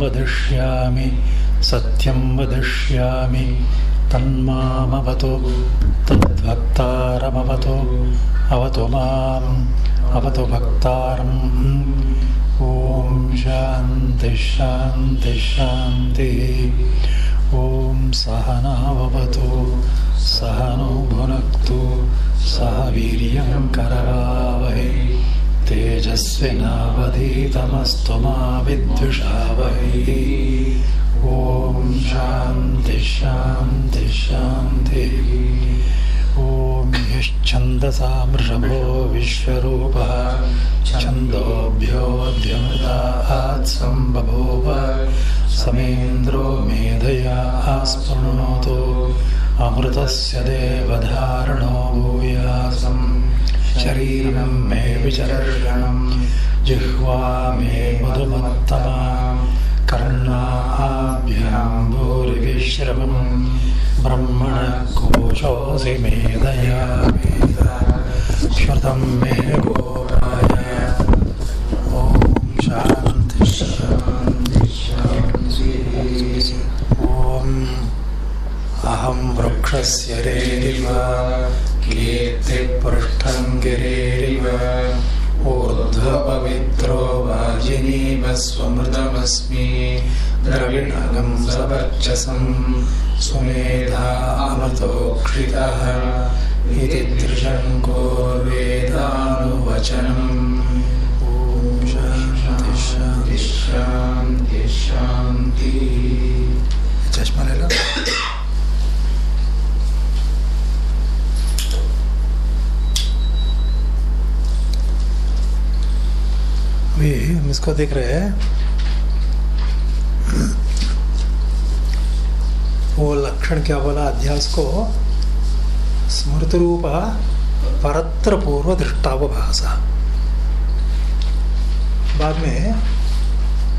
वदिष्यामि सत्यं वदिष्यामि। तन्मामवतु तद्भक्तारमवतु अवतु माम् अवतु भक्तारम् ॐ शान्ति शान्ति शान्तिः। ॐ सहनावतु सहनो भुनक्तु सह वीर्यं करवावहै तेजस्विनावधीतमस्तु मा विद्विषावहै ॐ शान्ति शान्ति शान्तिः। ॐ यश्छन्दसा मृषभो विश्वरूपः छन्दोभ्योऽध्यमृतात् सम्बभूव समेन्द्रो मेधया स्पृणोतु अमृतस्य देवधारणो भूयासम् शरीरं मे विचर्षणं जिह्वा मे मधुमत्तमा कर्णाभ्यां भूरिविश्रवं ब्रह्मणः कोशोऽसि मेधया श्रुतं मे गोपाय। ॐ शान्ति ॐ अहं वृक्षस्य रेरिव कीर्तिपृष्ठं गिरेरिव ऊर्ध्वपवित्रो वाजिनीव स्वमृतमस्मि द्रविणगं सुमेधा अमृतोक्षितः इति त्रिशङ्कोर्वेदानुवचनम् ॐ शान्ति शान्ति शान्ति अभी हम इसको देख रहे हैं। वो लक्षण क्या बोला? अध्यास को स्मृति रूप परत्र पूर्व दृष्टावभास। बाद में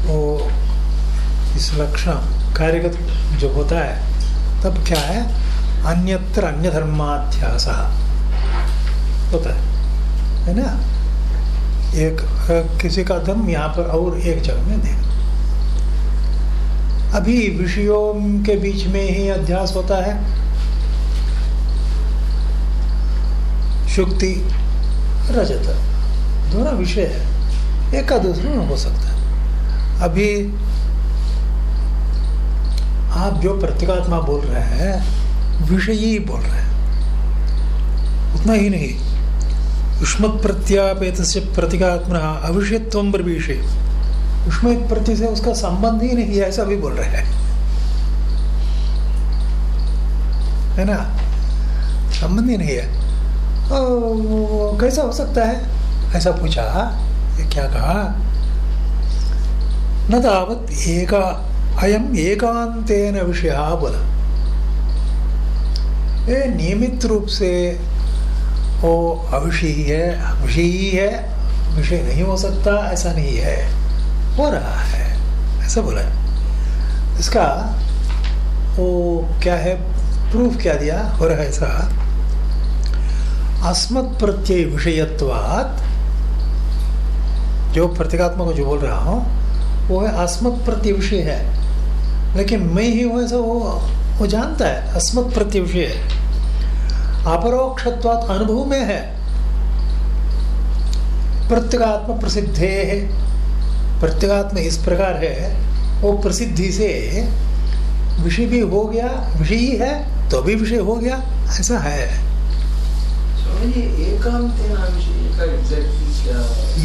वो इस लक्षण कार्यगत जो होता है, तब क्या है? अन्यत्र अन्य धर्माध्यास होता है। है ना? एक किसी का धर्म यहाँ पर और एक जगह में देख अभी विषयों के बीच में ही अध्यास होता है। शुक्ति, रजत, दोनों विषय है। एक का दूसरे में हो सकता है। अभी आप जो प्रतीकात्मा बोल रहे हैं, विषयी बोल रहे हैं, उतना ही नहीं। युष्मत प्रत्यापेत से प्रतीकात्मना अविषयत्व विषय युष्मित प्रति से उसका संबंध ही नहीं है ऐसा भी बोल रहे हैं। है ना? संबंध ही नहीं है। ओ, कैसा हो सकता है? ऐसा पूछा। क्या कहा? न तावत एका अयम एकांतेन विषय बोला। ये नियमित रूप से वो ही है, विषयी है विषय नहीं हो सकता, ऐसा नहीं है। हो रहा है, ऐसा बोला है। इसका वो क्या है प्रूफ क्या दिया? हो रहा है ऐसा अस्मत् प्रत्यय विषयत्वात, जो प्रतीकात्मा को जो बोल रहा हूँ, वो है अस्मत् प्रत्यय विषय है। लेकिन मैं ही हूँ, ऐसा वो वो जानता है, अस्मत् प्रत्यय विषय है। अपरोक्षत्वात अनुभव में है। प्रत्यगात्म प्रसिद्धे है। प्रत्यगात्म इस प्रकार है वो प्रसिद्धि से विषय भी हो गया विषय ही है तो भी विषय हो गया ऐसा है।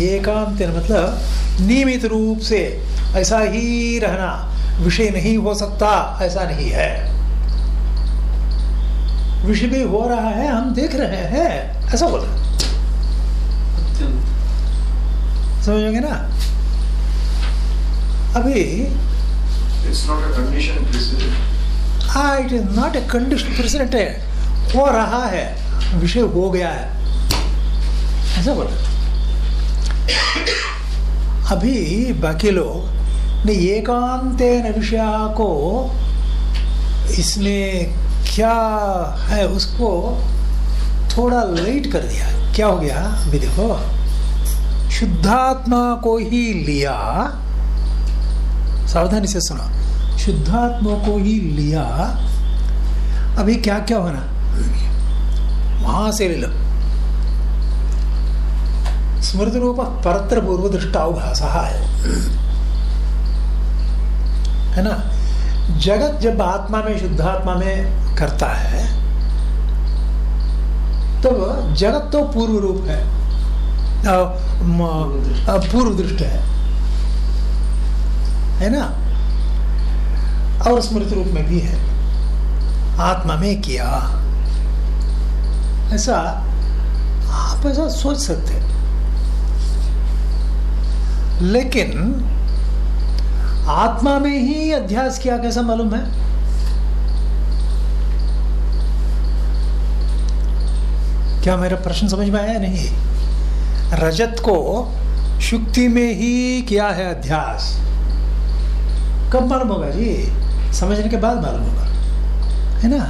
एकांत मतलब नियमित रूप से ऐसा ही रहना विषय नहीं हो सकता ऐसा नहीं है। विषय भी हो रहा है हम देख रहे हैं। ऐसा बोल रहे समझोगे ना? अभी. हाँ it is not a condition president है। हो रहा है विषय हो गया है। ऐसा बोला अभी बाकी लोग ने एकांत विषय को इसमें क्या है उसको थोड़ा लेट कर दिया? क्या हो गया? अभी देखो। शुद्धात्मा को ही लिया। सावधानी से सुना। शुद्धात्मा को ही लिया। अभी क्या क्या होना? वहाँ से ले लो। स्मृति रूप परत्र पूर्व दृष्टाभाष है। है ना? जगत जब आत्मा में शुद्धात्मा में करता है तो जगत तो पूर्व रूप है। पूर्व दृष्ट है। है ना? और स्मृति रूप में भी है। आत्मा में किया। ऐसा आप ऐसा सोच सकते लेकिन आत्मा में ही अध्यास किया कैसा मालूम है? क्या मेरा प्रश्न समझ में आया नहीं? रजत को शुक्ति में ही किया है अध्यास। कब मालूम होगा जी? समझने के बाद मालूम होगा। है ना?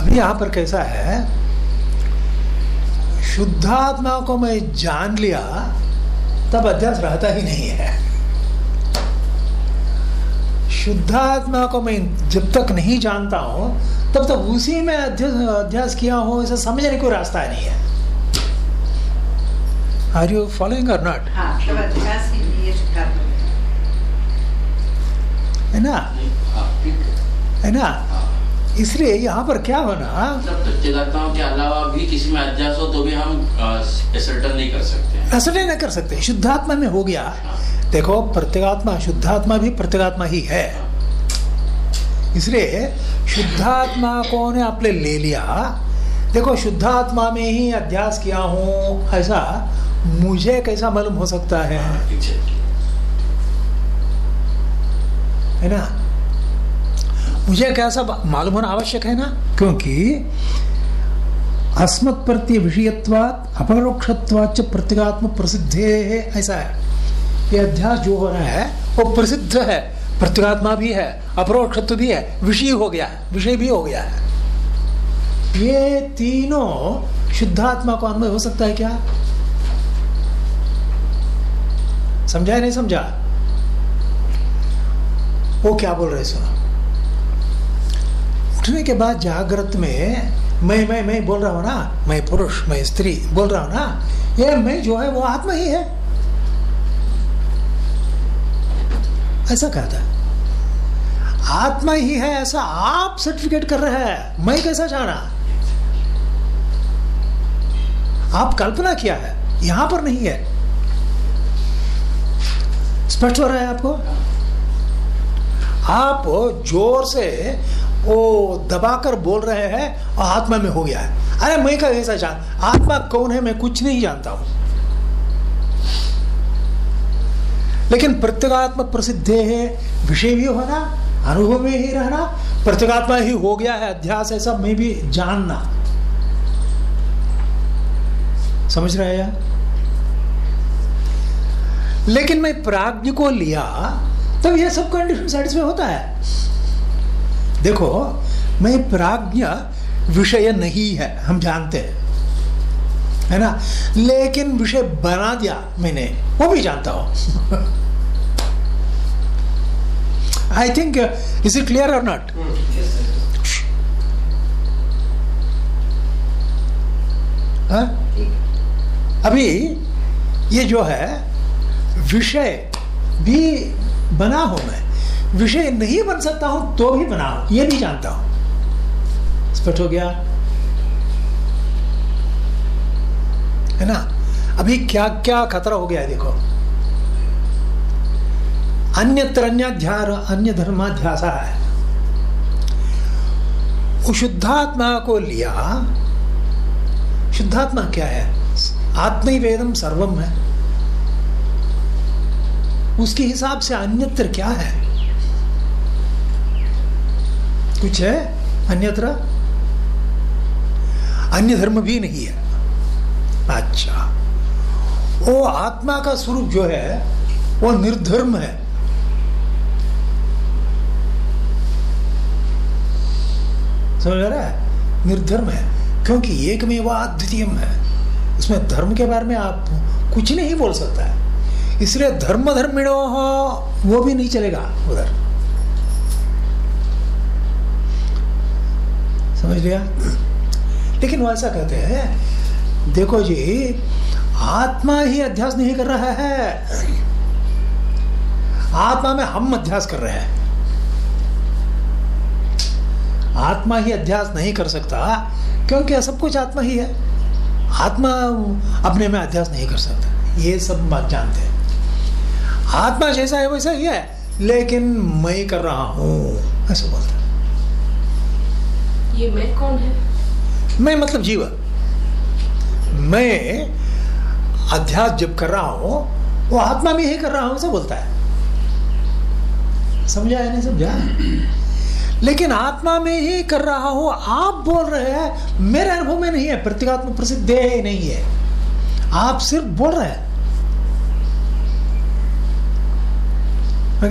अभी यहाँ पर कैसा है? शुद्धात्मा को मैं जान लिया, तब अध्यास रहता ही नहीं है। शुद्धात्मा को मैं जब तक नहीं जानता हूँ तब तक उसी में अध्यास किया हो ऐसा समझने को रास्ता नहीं है। Are you following or not है ना? है। ना? इसलिए यहाँ पर क्या होना? के अलावा भी किसी में अध्यास हो तो भी हम असर्टन नहीं कर सकते। असर्टन नहीं कर सकते। शुद्धात्मा में हो गया। देखो प्रत्येगात्मा शुद्धात्मा भी प्रत्येगात्मा ही है। इसलिए शुद्धात्मा को ने आपने ले लिया। देखो शुद्धात्मा में ही अध्यास किया हूँ ऐसा मुझे कैसा मालूम हो सकता है? है ना? मुझे कैसा मालूम होना आवश्यक है ना? क्योंकि अस्मत् प्रत्य विषयत्वात अपरोक्षत्वाच प्रत्यगात्म प्रसिद्ध है ऐसा है। ये अध्यास जो हो रहा है, वो प्रसिद्ध है प्रत्यगात्मा भी है, अपरोक्षत्व भी है, विषय हो गया है, विषय भी हो गया है। ये तीनों शुद्धात्मा को अनुभव हो सकता है क्या? समझा नहीं समझा? वो क्या बोल रहे सुनो। उठने के बाद जागृत में, मैं मैं मैं बोल रहा हूँ ना, मैं पुरुष, मैं स्त्री बोल रहा हूँ ना, ये मैं जो है, वो आत्मा ही है। ऐसा कहता है। आत्मा ही है ऐसा आप सर्टिफिकेट कर रहे हैं। मैं कैसा जाना आप कल्पना किया है, यहाँ पर नहीं है। स्पष्ट हो रहा है आपको? आप ज़ोर से वो दबाकर बोल रहे हैं और आत्मा में हो गया है। अरे मैं का ऐसा जान आत्मा कौन है, मैं कुछ नहीं जानता हूँ। लेकिन प्रत्येगात्मा प्रसिद्ध है, विषय भी होना, अनुभव में ही रहना, प्रत्येगात्मा ही हो गया है अध्यास, ऐसा में भी जानना। समझ रहे हैं? लेकिन मैं प्राज्ञ को लिया, तब यह सब कंडीशन सेटिस्फाई होता है। देखो, मैं प्राज्ञ विषय नहीं है, हम जानते हैं। है ना? लेकिन विषय बना दिया मैंने वो भी जानता हूँ। I think is it clear or not अभी ये जो है विषय भी बना हूँ मैं। विषय नहीं बन सकता हूँ तो भी बना हूँ ये भी जानता हूँ। स्पष्ट हो गया? है ना? अभी क्या क्या खतरा हो गया है देखो। अन्यत्र अन्याध्यार अन्य धर्माध्यास है शुद्धात्मा को लिया। शुद्धात्मा क्या है? आत्म ही वेदम सर्वम है। उसके हिसाब से अन्यत्र क्या है? कुछ है? अन्यत्र? अन्य धर्म भी नहीं है। अच्छा। वो आत्मा का स्वरूप जो है, वो निर्धर्म है। समझ रहा है? निर्धर्म है। क्योंकि एक में वह अद्वितीय है। उसमें धर्म के बारे में आप कुछ नहीं बोल सकता है। इसलिए धर्म धर्मिणो हो वो भी नहीं चलेगा उधर। समझ लिया? लेकिन वो ऐसा कहते हैं देखो जी आत्मा ही अध्यास नहीं कर रहा है। आत्मा में हम अध्यास कर रहे हैं। आत्मा ही अध्यास नहीं कर सकता क्योंकि सब कुछ आत्मा ही है। आत्मा अपने में अध्यास नहीं कर सकता ये सब बात जानते हैं। आत्मा जैसा है वैसा ही है लेकिन मैं कर रहा हूँ ऐसा बोलता ये मैं कौन है? मैं मतलब जीव। मैं अध्यास जब कर रहा हूँ, वो आत्मा में ही कर रहा हूँ ऐसा बोलता है। समझा है नहीं समझा? लेकिन आत्मा में ही कर रहा हूँ, आप बोल रहे हैं, मेरे अनुभव में नहीं है प्रतीकात्म प्रसिद्ध नहीं है। आप सिर्फ़ बोल रहे हैं।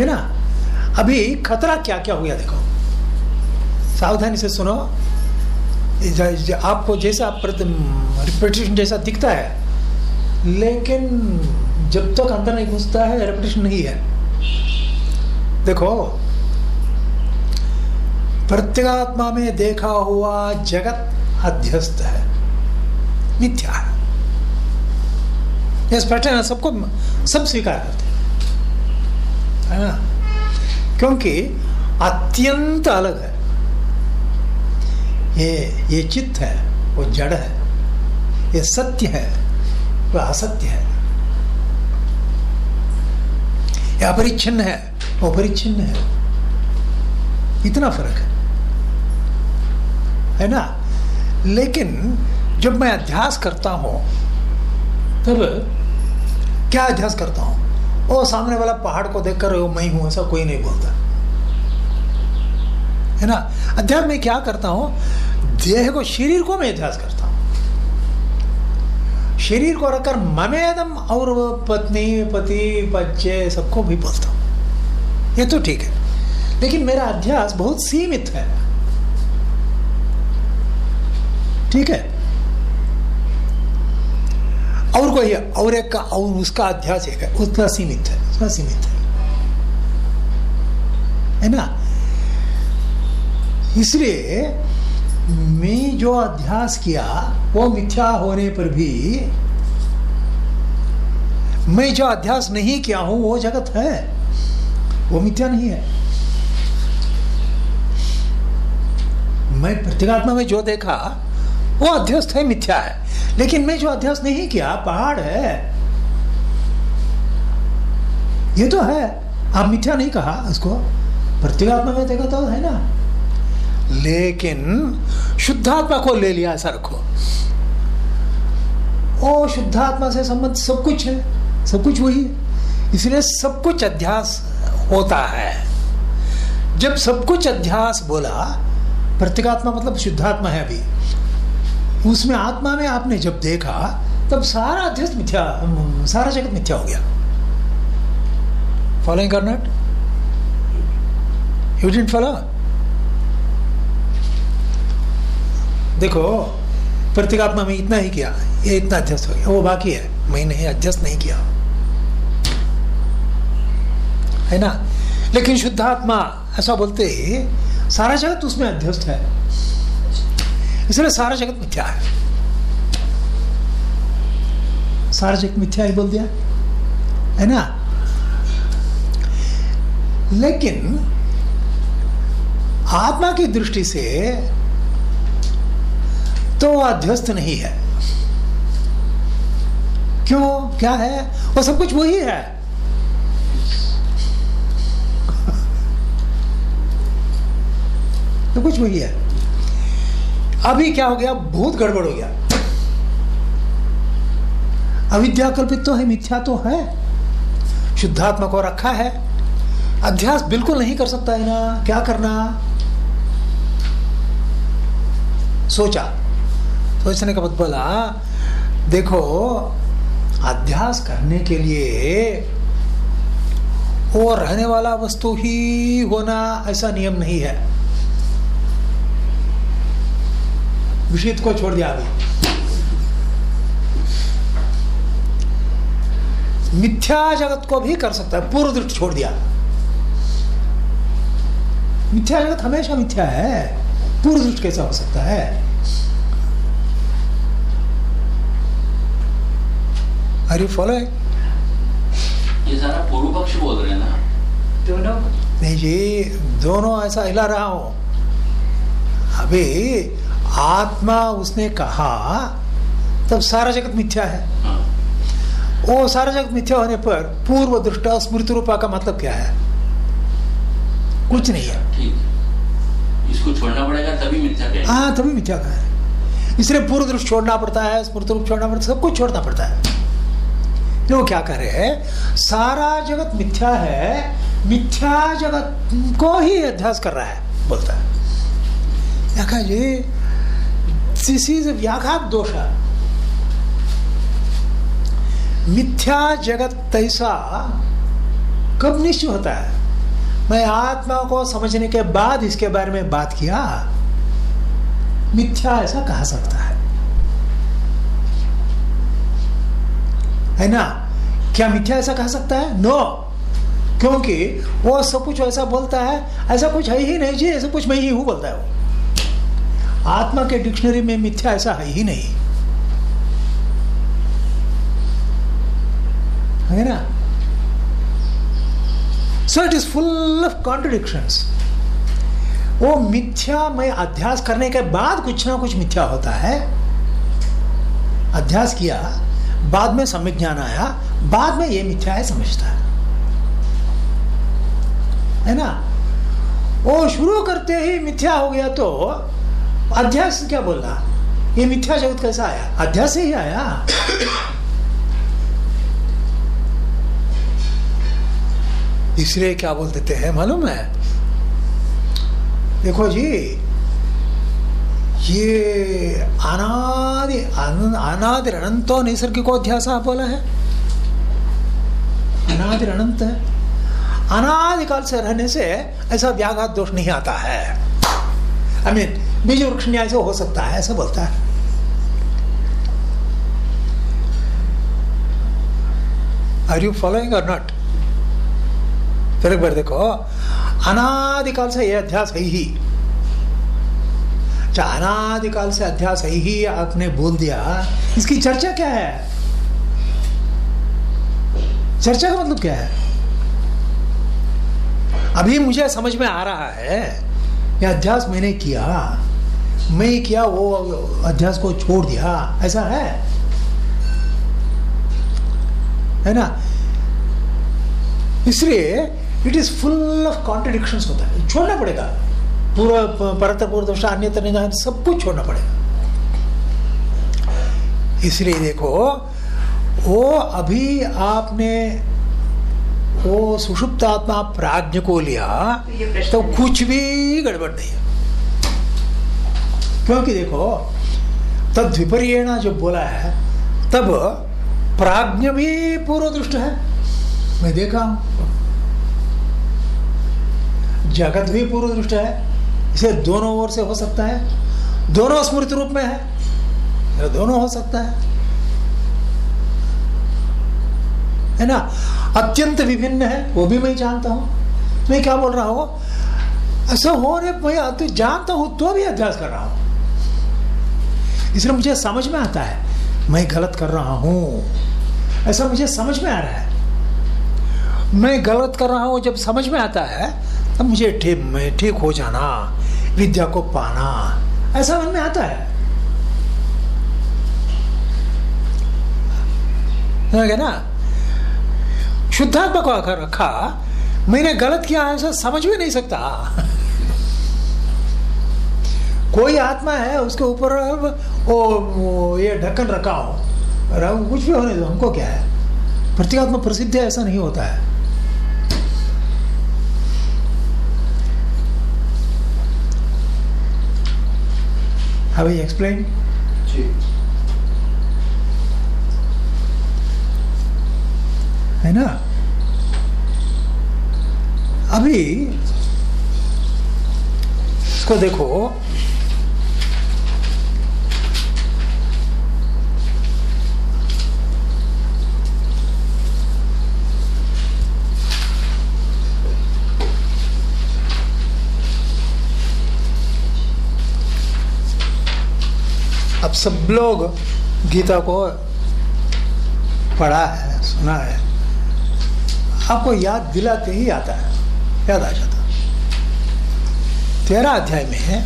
ना? अभी खतरा क्या क्या हुआ देखो। सावधानी से सुनो। आपको जैसा रिपीटेशन जैसा दिखता है, लेकिन जब तक अंदर नहीं घुसता है रेपिटेशन नहीं है। देखो, प्रत्येगात्मा में देखा हुआ जगत अध्यस्त है। मिथ्या है। इस पैटर्न सबको सब स्वीकार करते है ना? क्योंकि अत्यंत अलग है। ये ये चित्त है, वो जड़ है, ये सत्य है, वो असत्य है। ये अपरिच्छिन्न है, वो परिच्छिन्न है। इतना फ़र्क है। है ना? लेकिन जब मैं अध्यास करता हूँ, तब क्या अध्यास करता हूँ? वो सामने वाला पहाड़ को देखकर वो मैं हूँ, ऐसा कोई नहीं बोलता। है ना? अध्यास में क्या करता हूँ? देह को शरीर को मैं अध्यास करता हूँ। शरीर को रखकर ममेदम और पत्नी, पति, बच्चे सबको भी बोलता हूँ। ये तो ठीक है। लेकिन मेरा अध्यास बहुत सीमित है। ठीक है? और कोई और एक का, और उसका अध्यास एक है। उतना सीमित है, उतना सीमित है। है ना? इसलिए मैं जो अध्यास किया, वो मिथ्या होने पर भी मैं जो अध्यास नहीं किया हूँ, वो जगत है। वो मिथ्या नहीं है। मैं प्रत्येगात्मा में जो देखा, वो अध्यस्त है, मिथ्या है। लेकिन मैं जो अध्यास नहीं किया, पहाड़ है। ये तो है। आप मिथ्या नहीं कहा उसको। प्रत्येगात्मा में देखा तो है ना। लेकिन शुद्धात्मा को ले लिया ऐसा रखो। ओ, शुद्धात्मा से संबंध सब कुछ है, सब कुछ वही है। इसलिए सब कुछ अध्यास होता है। जब सब कुछ अध्यास बोला, प्रत्येगात्मा मतलब शुद्धात्मा है अभी। उसमें आत्मा में आपने जब देखा, तब सारा अध्यस्त मिथ्या, सारा जगत मिथ्या हो गया। फॉलोइंग कर नॉट यू डिडंट फॉलो देखो प्रत्येगात्मा में इतना ही किया, ये इतना अध्यस्त हो गया, वो बाकी है, मैंने अध्यस्त नहीं किया। है ना? लेकिन शुद्धात्मा, ऐसा बोलते ही, सारा जगत उसमें अध्यस्त है। इसलिए सारा जगत मिथ्या है। सारा जगत मिथ्या ही बोल दिया। है ना? लेकिन, आत्मा की दृष्टि से तो अध्यस्त नहीं है। क्यों? क्या है? वो सब कुछ वही है। तो कुछ वही है। अभी क्या हो गया? बहुत गड़बड़ हो गया। अविद्या कल्पित तो है, मिथ्या तो है। शुद्धात्मा को रखा है। अध्यास बिल्कुल नहीं कर सकता है ना। क्या करना? सोचा। सोचने का बाद बोला। देखो, अध्यास करने के लिए वो रहने वाला वस्तु ही होना ऐसा नियम नहीं है। विषित को छोड़ दिया अभी मिथ्या जगत को भी कर सकता है, पूर्व दृष्टि छोड़ दिया। मिथ्या जगत हमेशा मिथ्या है, पूर्व दृष्टि कैसा हो सकता है? आर यू फॉलो ये सारा पूर्व पक्ष बोल रहे हैं ना। दोनों नहीं जी दोनों ऐसा हिला रहा हूँ। अभी आत्मा उसने कहा तब सारा जगत मिथ्या है। हाँ। वो सारा जगत मिथ्या होने पर पूर्व दृष्टा स्मृति रूपा का मतलब क्या है? कुछ नहीं है। इसको छोड़ना पड़ेगा तभी मिथ्या हाँ तभी मिथ्या का है इसलिए पूर्व दृष्टि छोड़ना पड़ता है स्मृति रूप छोड़ना पड़ता है सब कुछ छोड़ना पड़ता है। वो क्या हैं? सारा जगत मिथ्या है, मिथ्या जगत को ही अध्यास कर रहा है, बोलता है। कहा जी दिस इज़ व्याघात दोष मिथ्या जगत तैसा कब निश्चय होता है? मैं आत्मा को समझने के बाद इसके बारे में बात किया। मिथ्या ऐसा कहा सकता है। है ना? क्या मिथ्या ऐसा कह सकता है? नो क्योंकि वो सब कुछ ऐसा बोलता है, ऐसा कुछ है ही नहीं जी, ऐसा कुछ मैं ही हूँ बोलता है वो। आत्मा के डिक्शनरी में मिथ्या ऐसा है ही नहीं। है ना? So it is full of contradictions वो मिथ्या में अध्यास करने के बाद कुछ ना कुछ मिथ्या होता है। अध्यास किया बाद में सम्यक ज्ञान आया, बाद में ये मिथ्या है समझता है। है ना? वो शुरू करते ही मिथ्या हो गया तो अध्यास क्या बोल? रहा ये मिथ्या जगत कैसा आया? अध्यास से ही आया। इसलिए क्या बोल देते हैं? मालूम है? देखो जी ये अनादि अनादि अनंतो नैसर्गिको अध्यास बोला है? अनादि अनंत है? अनादिकाल से रहने से ऐसा व्याघात दोष नहीं आता है। आई मीन बीज वृक्ष न्याय से हो सकता है, ऐसा बोलता है। Are you following or not फिर एक बार देखो। अनादिकाल से यह अध्यास है ही। अनादिकाल से अध्यास है ही आपने बोल दिया। इसकी चर्चा क्या है? चर्चा का मतलब क्या है? अभी मुझे समझ में आ रहा है यह अध्यास मैंने किया, मैं किया, वो अध्यास को छोड़ दिया। ऐसा है? है ना? इसलिए it is full of contradiction होता है। छोड़ना पड़ेगा। पूरा परत पूर्व दशा अन्यत्र निधान सब कुछ छोड़ना पड़ेगा। इसलिए देखो वो अभी आपने वो सुषुप्त आत्मा प्राज्ञ को लिया तो कुछ भी गड़बड़ नहीं है। क्योंकि देखो तद विपर्यण जो बोला है तब प्राज्ञ भी पूर्व दृष्ट है। मैं देखा हूँ। जगत भी पूर्व दृष्ट है। इसे दोनों ओर से हो सकता है। दोनों स्मृति रूप में है। दोनों हो सकता है। है ना? अत्यंत विभिन्न है, वो भी मैं जानता हूँ। मैं क्या बोल रहा हूँ? ऐसा होने मैं तो जानता हूँ तो भी अभ्यास कर रहा हूँ। इसलिए मुझे समझ में आता है, मैं गलत कर रहा हूँ। ऐसा मुझे समझ में आ रहा है। मैं गलत कर रहा हूँ, जब समझ में आता है, तब मुझे ठीक मैं ठीक हो जाना। विद्या को पाना। ऐसा मन में आता है। ना? शुद्धात्मा को आकर रखा मैंने गलत किया ऐसा समझ भी नहीं सकता। कोई आत्मा है उसके ऊपर वो, ये ढक्कन रखा हो कुछ भी होने दो हमको क्या है? प्रतीकात्मा प्रसिद्ध ऐसा नहीं होता है। Have I explained? जी है ना अभी इसको देखो अब सब लोग गीता को पढ़ा है, सुना है। आपको याद दिलाते ही आता है, याद आ जाता तेरह अध्याय में है,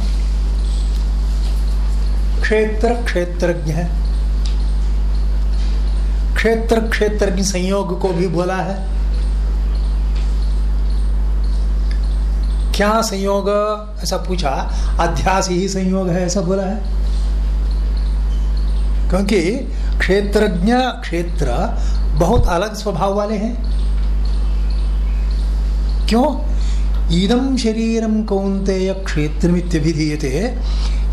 क्षेत्र, क्षेत्रज्ञ है। क्षेत्र, क्षेत्रज्ञ संयोग को भी बोला है। क्या संयोग? ऐसा पूछा, अध्यास ही संयोग है, ऐसा बोला है। क्योंकि क्षेत्रज्ञ, क्षेत्र बहुत अलग स्वभाव वाले हैं। क्यों? इदम शरीरम कौंतेय क्षेत्रमित्यभिधीयते।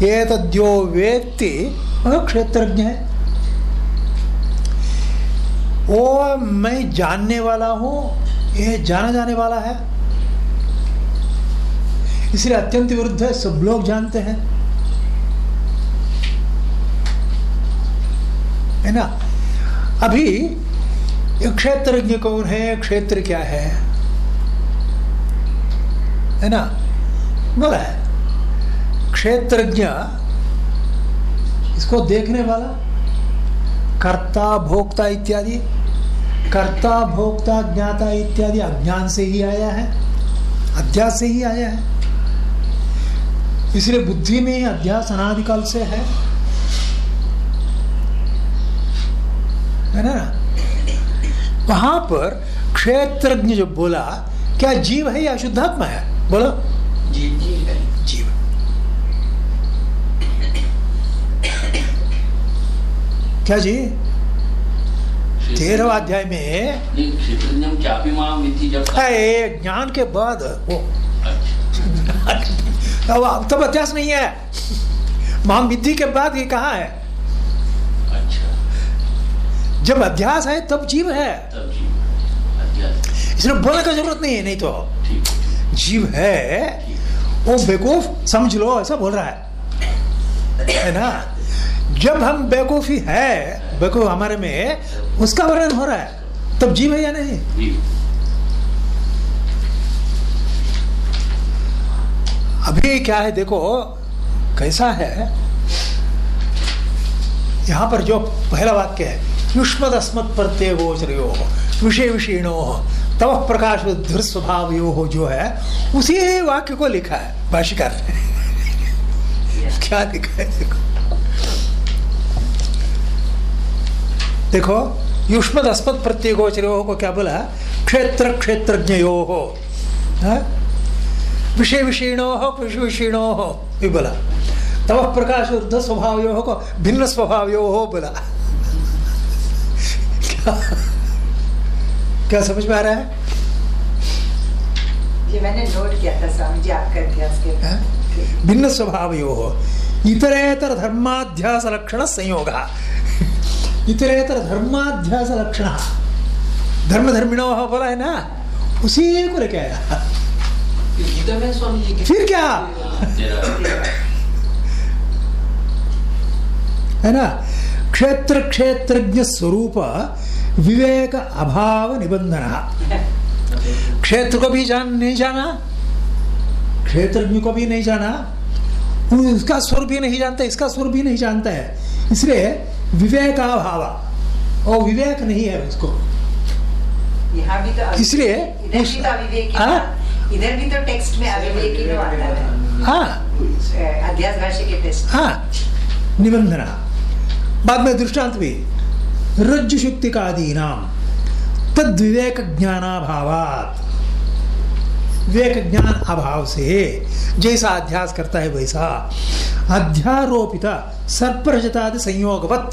ये तद्यो वेत्ति क्षेत्रज्ञ है। वो मैं जानने वाला हूँ, ये जाना जाने वाला है। इसलिए अत्यंत विरुद्ध है, सब लोग जानते हैं। है ना? अभी क्षेत्रज्ञ कौन है? क्षेत्र क्या है? है ना? बोला है। क्षेत्रज्ञ, इसको देखने वाला, कर्ता, भोक्ता इत्यादि, कर्ता, भोक्ता, ज्ञाता इत्यादि अज्ञान से ही आया है, अध्यास से ही आया है। इसलिए बुद्धि में अध्यास अनादिकाल से है। है ना? वहाँ पर क्षेत्रज्ञ जो बोला क्या जीव है या शुद्धात्मा है? बोलो। जी जी है। जीव। क्या जी? तेरहवा अध्याय में ज्ञान के बाद वो। अच्छा। अब तब अध्यास नहीं है। महाम विधि के बाद ये कहा है? जब अध्यास है तब जीव है। इसलिए बोलने का ज़रूरत नहीं है नहीं तो। जीव है वो बेवकूफ़ समझ लो ऐसा बोल रहा है। है ना? जब हम बेवकूफ़ी है बेवकूफ़ हमारे में उसका वर्णन हो रहा है। तब जीव है या नहीं? अभी क्या है देखो कैसा है? यहाँ पर जो पहला वाक्य है युष्मद अस्मत् प्रत्यय गोचरो विषय विषीणो तव प्रकाश स्वभाव यो जो है उसी वाक्य को लिखा है भाष्यकार ने। क्या लिखा है देखो। देखो युष्मद अस्मत् प्रत्यय गोचरो को क्या बोला? क्षेत्र क्षेत्रज्ञयो हो? हाँ? विषय विषीणो हो विषय विषीणो हो ये बोला। तब प्रकाश स्वभाव यो को भिन्न स्वभाव यो हो बोला। क्या, समझ में आ रहा है? ये मैंने नोट किया था स्वामी जी आपका अध्यास के हाँ? भिन्न स्वभाव यो हो। इतरेतर धर्माध्यास लक्षण संयोग। इतरेतर धर्माध्यास लक्षण धर्म धर्मिणो बोला है ना? उसी को लेके आया। गीता में स्वामी जी की फिर क्या? है ना? क्षेत्र क्षेत्रज्ञ स्वरूप विवेक अभाव निबंधन। क्षेत्र को भी जान नहीं जाना क्षेत्रज्ञ को भी नहीं जाना उसका स्वर भी नहीं जानता इसका स्वर भी नहीं जानता है। इसलिए विवेक अभाव और विवेक नहीं है उसको। तो इसलिए इधर भी तो हाँ? इधर भी तो टेक्स्ट में अविवेकी आता है। हाँ। अध्यास भाष्य के टेक्स्ट। हाँ। निबंधना। बाद में दृष्टांत भी। रज्जु शुक्ति का नाम तद विवेक ज्ञानाभावात विवेक ज्ञान अभाव से जैसा अध्यास करता है वैसा अध्यारोपित सर्परजतादि संयोगवत।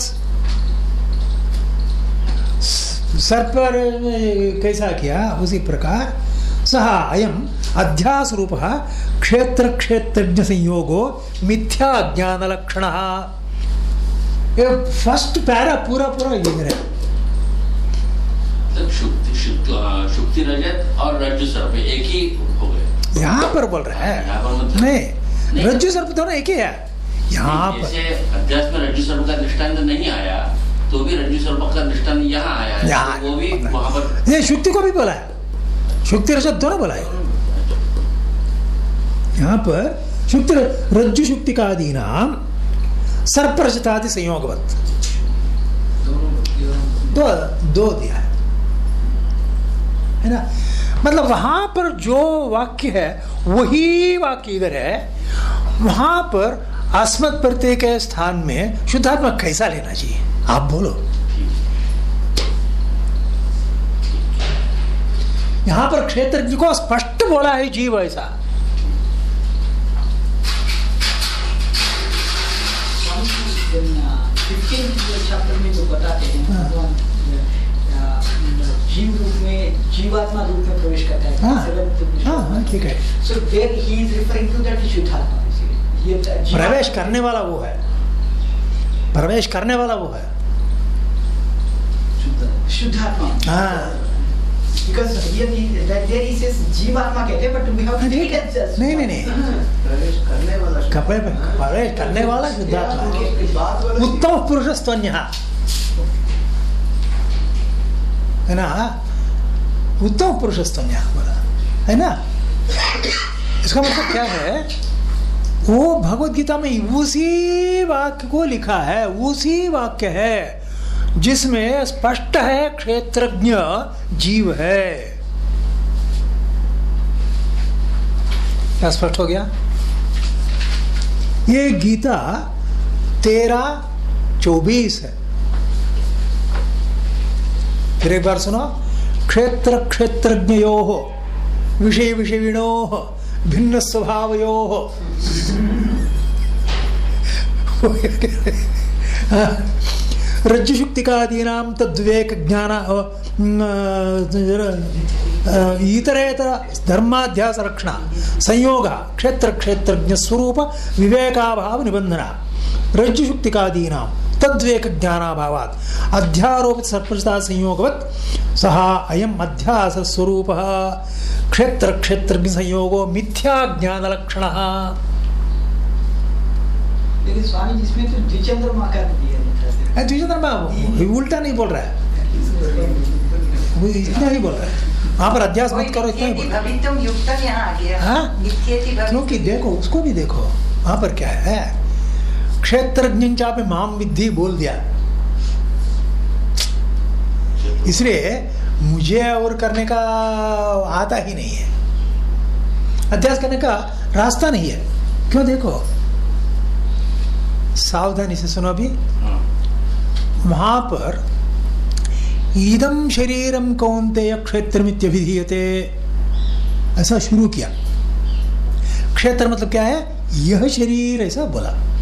सर्प कैसा किया? उसी प्रकार सः अयम् अध्यासरूपः क्षेत्रक्षेत्रज्ञसंयोगो मिथ्या ज्ञानलक्षणः ये फ़र्स्ट पैरा पूरा पूरा ये है मतलब शुक्ति रजत और रज्जु सर्प एक ही हो गए। यहाँ पर बोल रहा है? मतलब नहीं। रज्जु सर्प दोनों एक ही है। यहाँ पर अध्यास में रज्जु सर्प का दृष्टांत नहीं आया तो भी रज्जु सर्प का दृष्टांत यहाँ आया है यहाँ तो वो भी। वहाँ पर ये शुक्ति को भी बोला है। शुक्ति रजत दोनों बोला है। यहाँ पर शुक्ति रज्जु शुक्ति का आदि नाम सर्प संयोगवत। दो दो दिया है। है ना? मतलब वहाँ पर जो वाक्य है, वही वाक्य इधर है। वहाँ पर अस्मत् प्रत्यय के स्थान में शुद्धात्मक कैसा लेना चाहिए? आप बोलो। यहाँ पर क्षेत्र को स्पष्ट बोला है जीव ऐसा। जीवात्मा रूप में प्रवेश करता है हाँ। हाँ, हाँ, ठीक है। So there he is referring to that शुद्धात्मा ये प्रवेश करने वाला वो है। प्रवेश करने वाला वो है। शुद्धात्मा। हाँ। Because here he that there he says जीवात्मा कहते हैं but we have to take it as नहीं, नहीं, नहीं। प्रवेश करने वाला कपड़े पे प्रवेश करने वाला शुद्धात्मा। उसके बाद वाला उत्तम पुरुष स्तन्य है ना? उत्तम पुरुष स्तन्य बोला। है ना? इसका मतलब क्या है? वो भगवत गीता में उसी वाक्य को लिखा है, उसी वाक्य है, जिसमें स्पष्ट है, क्षेत्रज्ञ जीव है। क्या स्पष्ट हो गया? ये गीता तेरह चौबीस है। फिर एक बार सुनो। क्षेत्र क्षेत्रज्ञयो, विषय विषयिणो, भिन्न स्वभावयो। रज्जुशुक्तिकादीनां तद्विवेक ज्ञान इतरेतर धर्माध्यास रक्षण संयोग क्षेत्र क्षेत्रज्ञ स्वरूप विवेकाभाव निबंधना रज्जुशुक्तिकादीनां तद्वेक ज्ञानाभावात् अध्यारोपित सर्पजता संयोगवत्। सः अयम् अध्यास स्वरूपः क्षेत्र क्षेत्रज्ञ संयोगो मिथ्या ज्ञान लक्षण स्वामी जिसमें तो द्विचंद्र का बाबू उल्टा नहीं बोल रहा है। वो इतना ही बोल रहा है। वहाँ पर अध्यास मत करो इतना ही बोल रहा है। भवितुम युक्तम यहाँ आ गया। हाँ? क्योंकि देखो उसको भी देखो। वहाँ पर क्या है? क्षेत्र चापे माम विद्धि बोल दिया। इसलिए मुझे और करने का आता ही नहीं है। अध्यास करने का रास्ता नहीं है। क्यों देखो? सावधानी से सुनो अभी। हाँ। वहाँ पर ईदम शरीरम कौंतेय क्षेत्रमित्यभिधीयते ऐसा शुरू किया। क्षेत्र मतलब क्या है? यह शरीर ऐसा बोला।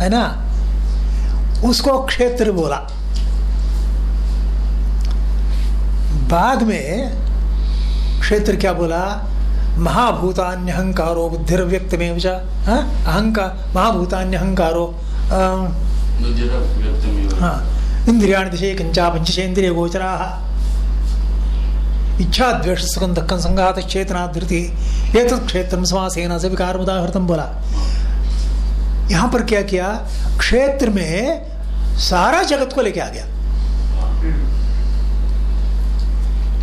है ना? उसको क्षेत्र बोला। बाद में क्षेत्र क्या बोला? महाभूतान्य अहंकारो बुद्धिर व्यक्त में अहंकार महाभूतान्य अहंकारो व्यक्तमेव हाँ इंद्रियाणि दिशे कंचा पंचेन्द्रिय गोचरा। इच्छा द्वेष सुगंध दक्कन संघात चेतना धृति। ये तो क्षेत्र समासेना से विकार उदाहृतम बोला। यहाँ पर क्या किया? क्षेत्र में सारा जगत को लेके आ गया।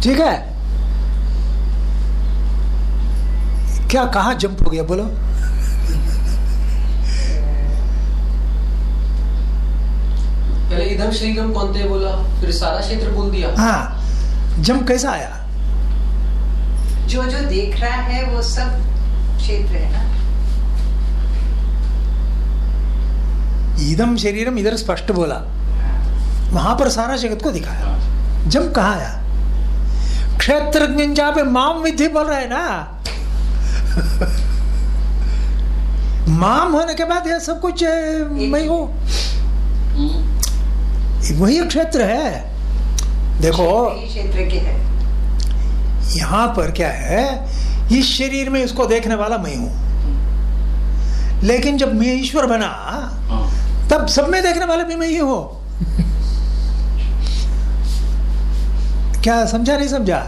ठीक है? क्या कहा जंप हो गया? बोलो। पहले इधम श्रीगम कौनते बोला? फिर सारा क्षेत्र बोल दिया। हाँ जंप कैसा आया? जो जो देख रहा है वो सब क्षेत्र है ना? ईदम शरीरम इधर स्पष्ट बोला। वहाँ पर सारा जगत को दिखाया। जब कहा आया क्षेत्र माम विधि बोल रहा है ना? माम होने के बाद यह सब कुछ मैं हूँ हम्म, वही क्षेत्र है। देखो क्षेत्र के है। यहाँ पर क्या है इस शरीर में इसको देखने वाला मैं हूँ। लेकिन जब मैं ईश्वर बना हाँ। तब सब में देखने वाला भी मैं ही हूँ। क्या समझा नहीं समझा?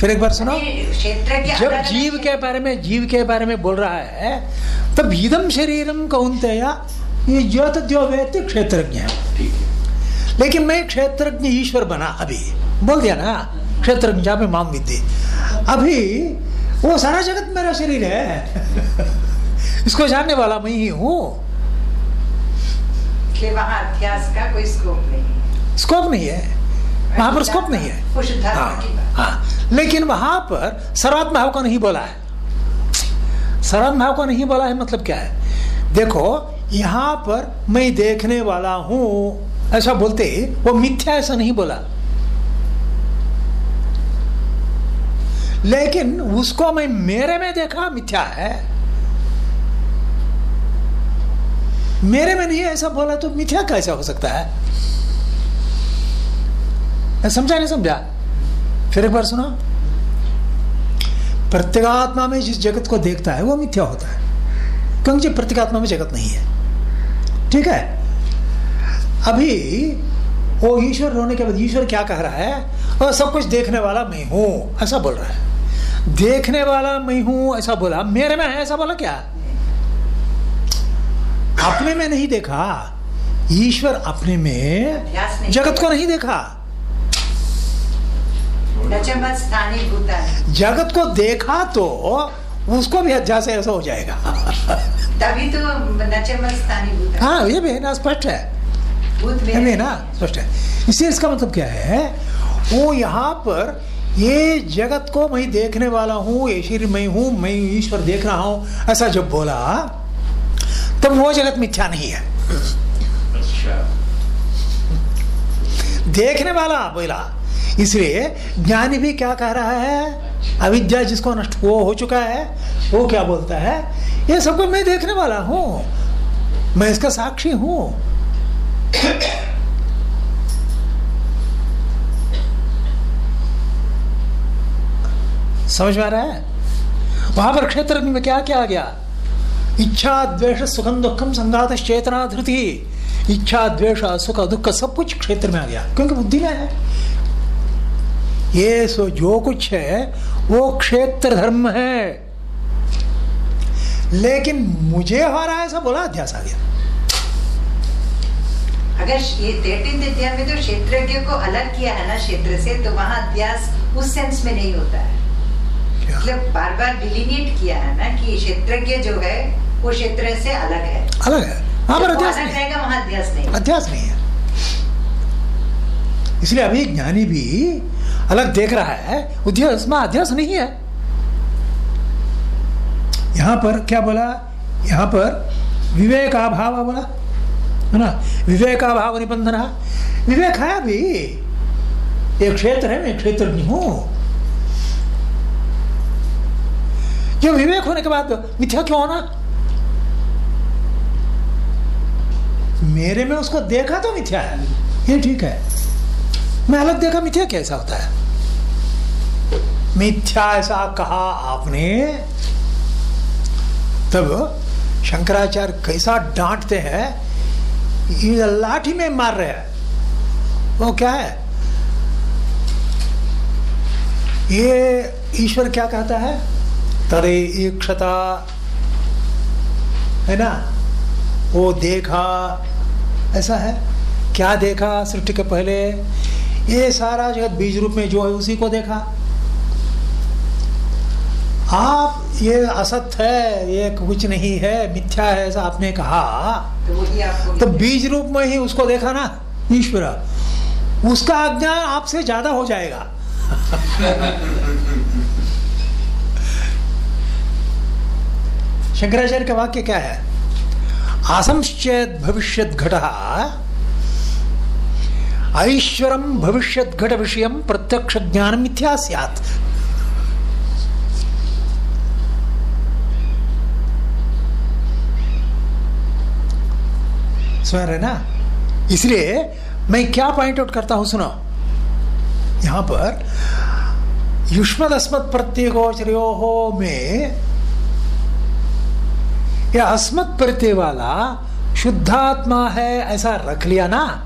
फिर एक बार सुनो। क्षेत्र जब जीव के बारे में जीव के बारे में बोल रहा है तब इदम शरीरम कौनतेया ये ज्योतिद्यो वेत्य क्षेत्रज्ञ है। ठीक है। लेकिन मैं क्षेत्रज्ञ ईश्वर बना अभी। बोल दिया ना? क्षेत्रज्ञ जहाँ माम विद्य अभी वो सारा जगत मेरा शरीर है। इसको जानने वाला मैं ही हूँ। कि वहाँ अध्यास का कोई स्कोप नहीं। है स्कोप नहीं है। वहाँ पर स्कोप नहीं है। हाँ, हाँ। लेकिन वहाँ पर सर्वात्म भाव को नहीं बोला है। सर्वात्म भाव को नहीं बोला है मतलब क्या है? देखो यहाँ पर मैं देखने वाला हूँ। ऐसा बोलते वो मिथ्या ऐसा नहीं बोला। लेकिन उसको मैं मेरे में देखा मिथ्या है। मेरे में नहीं ऐसा बोला तो मिथ्या कैसा हो सकता है? समझा नहीं समझा? फिर एक बार सुना। प्रत्येगात्मा में जिस जगत को देखता है, वो मिथ्या होता है। क्योंकि प्रत्येगात्मा में जगत नहीं है। ठीक है? अभी वो ईश्वर होने के बाद ईश्वर क्या कह रहा है? और सब कुछ देखने वाला मैं हूँ, ऐसा बोल रहा है। देखने वाला मैं हूँ, ऐसा बोला। मेरे में है, ऐसा बोला क्या? अपने में नहीं देखा। ईश्वर अपने में जगत को नहीं देखा। जगत को देखा तो उसको भी अध्यास ऐसा हो जाएगा। तभी तो है। ये भी है ना स्पष्ट है। ये भी है ना स्पष्ट है। इससे इसका मतलब क्या है? वो यहाँ पर ये जगत को मैं देखने वाला हूँ ये शरीर मैं हूँ मैं ईश्वर देख रहा हूँ ऐसा जब बोला तब वो जगत मिथ्या नहीं है। देखने वाला, बोला, इसलिए ज्ञानी भी क्या कह रहा है? अविद्या जिसको नष्ट, वो हो चुका है, वो क्या बोलता है? ये सबको मैं देखने वाला हूँ। मैं इसका साक्षी हूँ। समझ में आ रहा है? वहाँ पर क्षेत्र में क्या क्या आ गया? इच्छा द्वेष सुखम दुखम संघात चेतना धृति। इच्छा द्वेष सुख दुख सब कुछ क्षेत्र में आ गया। क्योंकि बुद्धि में है। ये सो जो कुछ है वो क्षेत्र धर्म है। लेकिन मुझे हो रहा है ऐसा बोला अध्यास आ गया। अगर ये तेटीन अध्याय में तो क्षेत्रज्ञ को अलग किया है ना क्षेत्र से तो वहाँ अध्यास उस सेंस में नहीं होता है। मतलब बार बार डिलीनिएट किया है ना कि क्षेत्रज्ञ जो है वो क्षेत्र से अलग है। अलग है। वहाँ पर अध्यास नहीं रहेगा वहाँ अध्यास नहीं अध्यास नहीं है। इसलिए अभी ज्ञानी भी अलग देख रहा है उद्यास में अध्यास नहीं है। यहाँ पर क्या बोला? यहाँ पर विवेक अभाव बोला। है ना? विवेक अभाव निबंधन। विवेक है अभी। एक क्षेत्र है मैं क्षेत्रज्ञ हूँ। जो विवेक होने के बाद मिथ्या क्यों होना? मेरे में उसको देखा तो मिथ्या है। ये ठीक है। मैं अलग देखा, मिथ्या कैसा होता है? मिथ्या ऐसा कहा आपने, तब शंकराचार्य कैसा डांटते हैं, ये लाठी में मार रहे हैं, वो क्या है? ये ईश्वर क्या कहता है? तरे ईक्षता है ना? वो देखा। ऐसा है? क्या देखा? सृष्टि के पहले ये सारा जगत बीज रूप में जो है उसी को देखा। आप ये असत है ये कुछ नहीं है मिथ्या है ऐसा आपने कहा। तो तो बीज रूप में ही उसको देखा ना ईश्वर। उसका अज्ञान आपसे ज़्यादा हो जाएगा। शंकराचार्य का वाक्य क्या है? आसंश्चेद भविष्यत घट। ऐश्वरम भविष्यत घट विषय प्रत्यक्ष ज्ञान मिथ्या सियात स्वर है ना इसलिए मैं क्या पॉइंट आउट करता हूँ सुनो। यहाँ पर युष्मद अस्मत् हो में यह अस्मत् प्रत्यय वाला शुद्धात्मा है ऐसा रख लिया ना।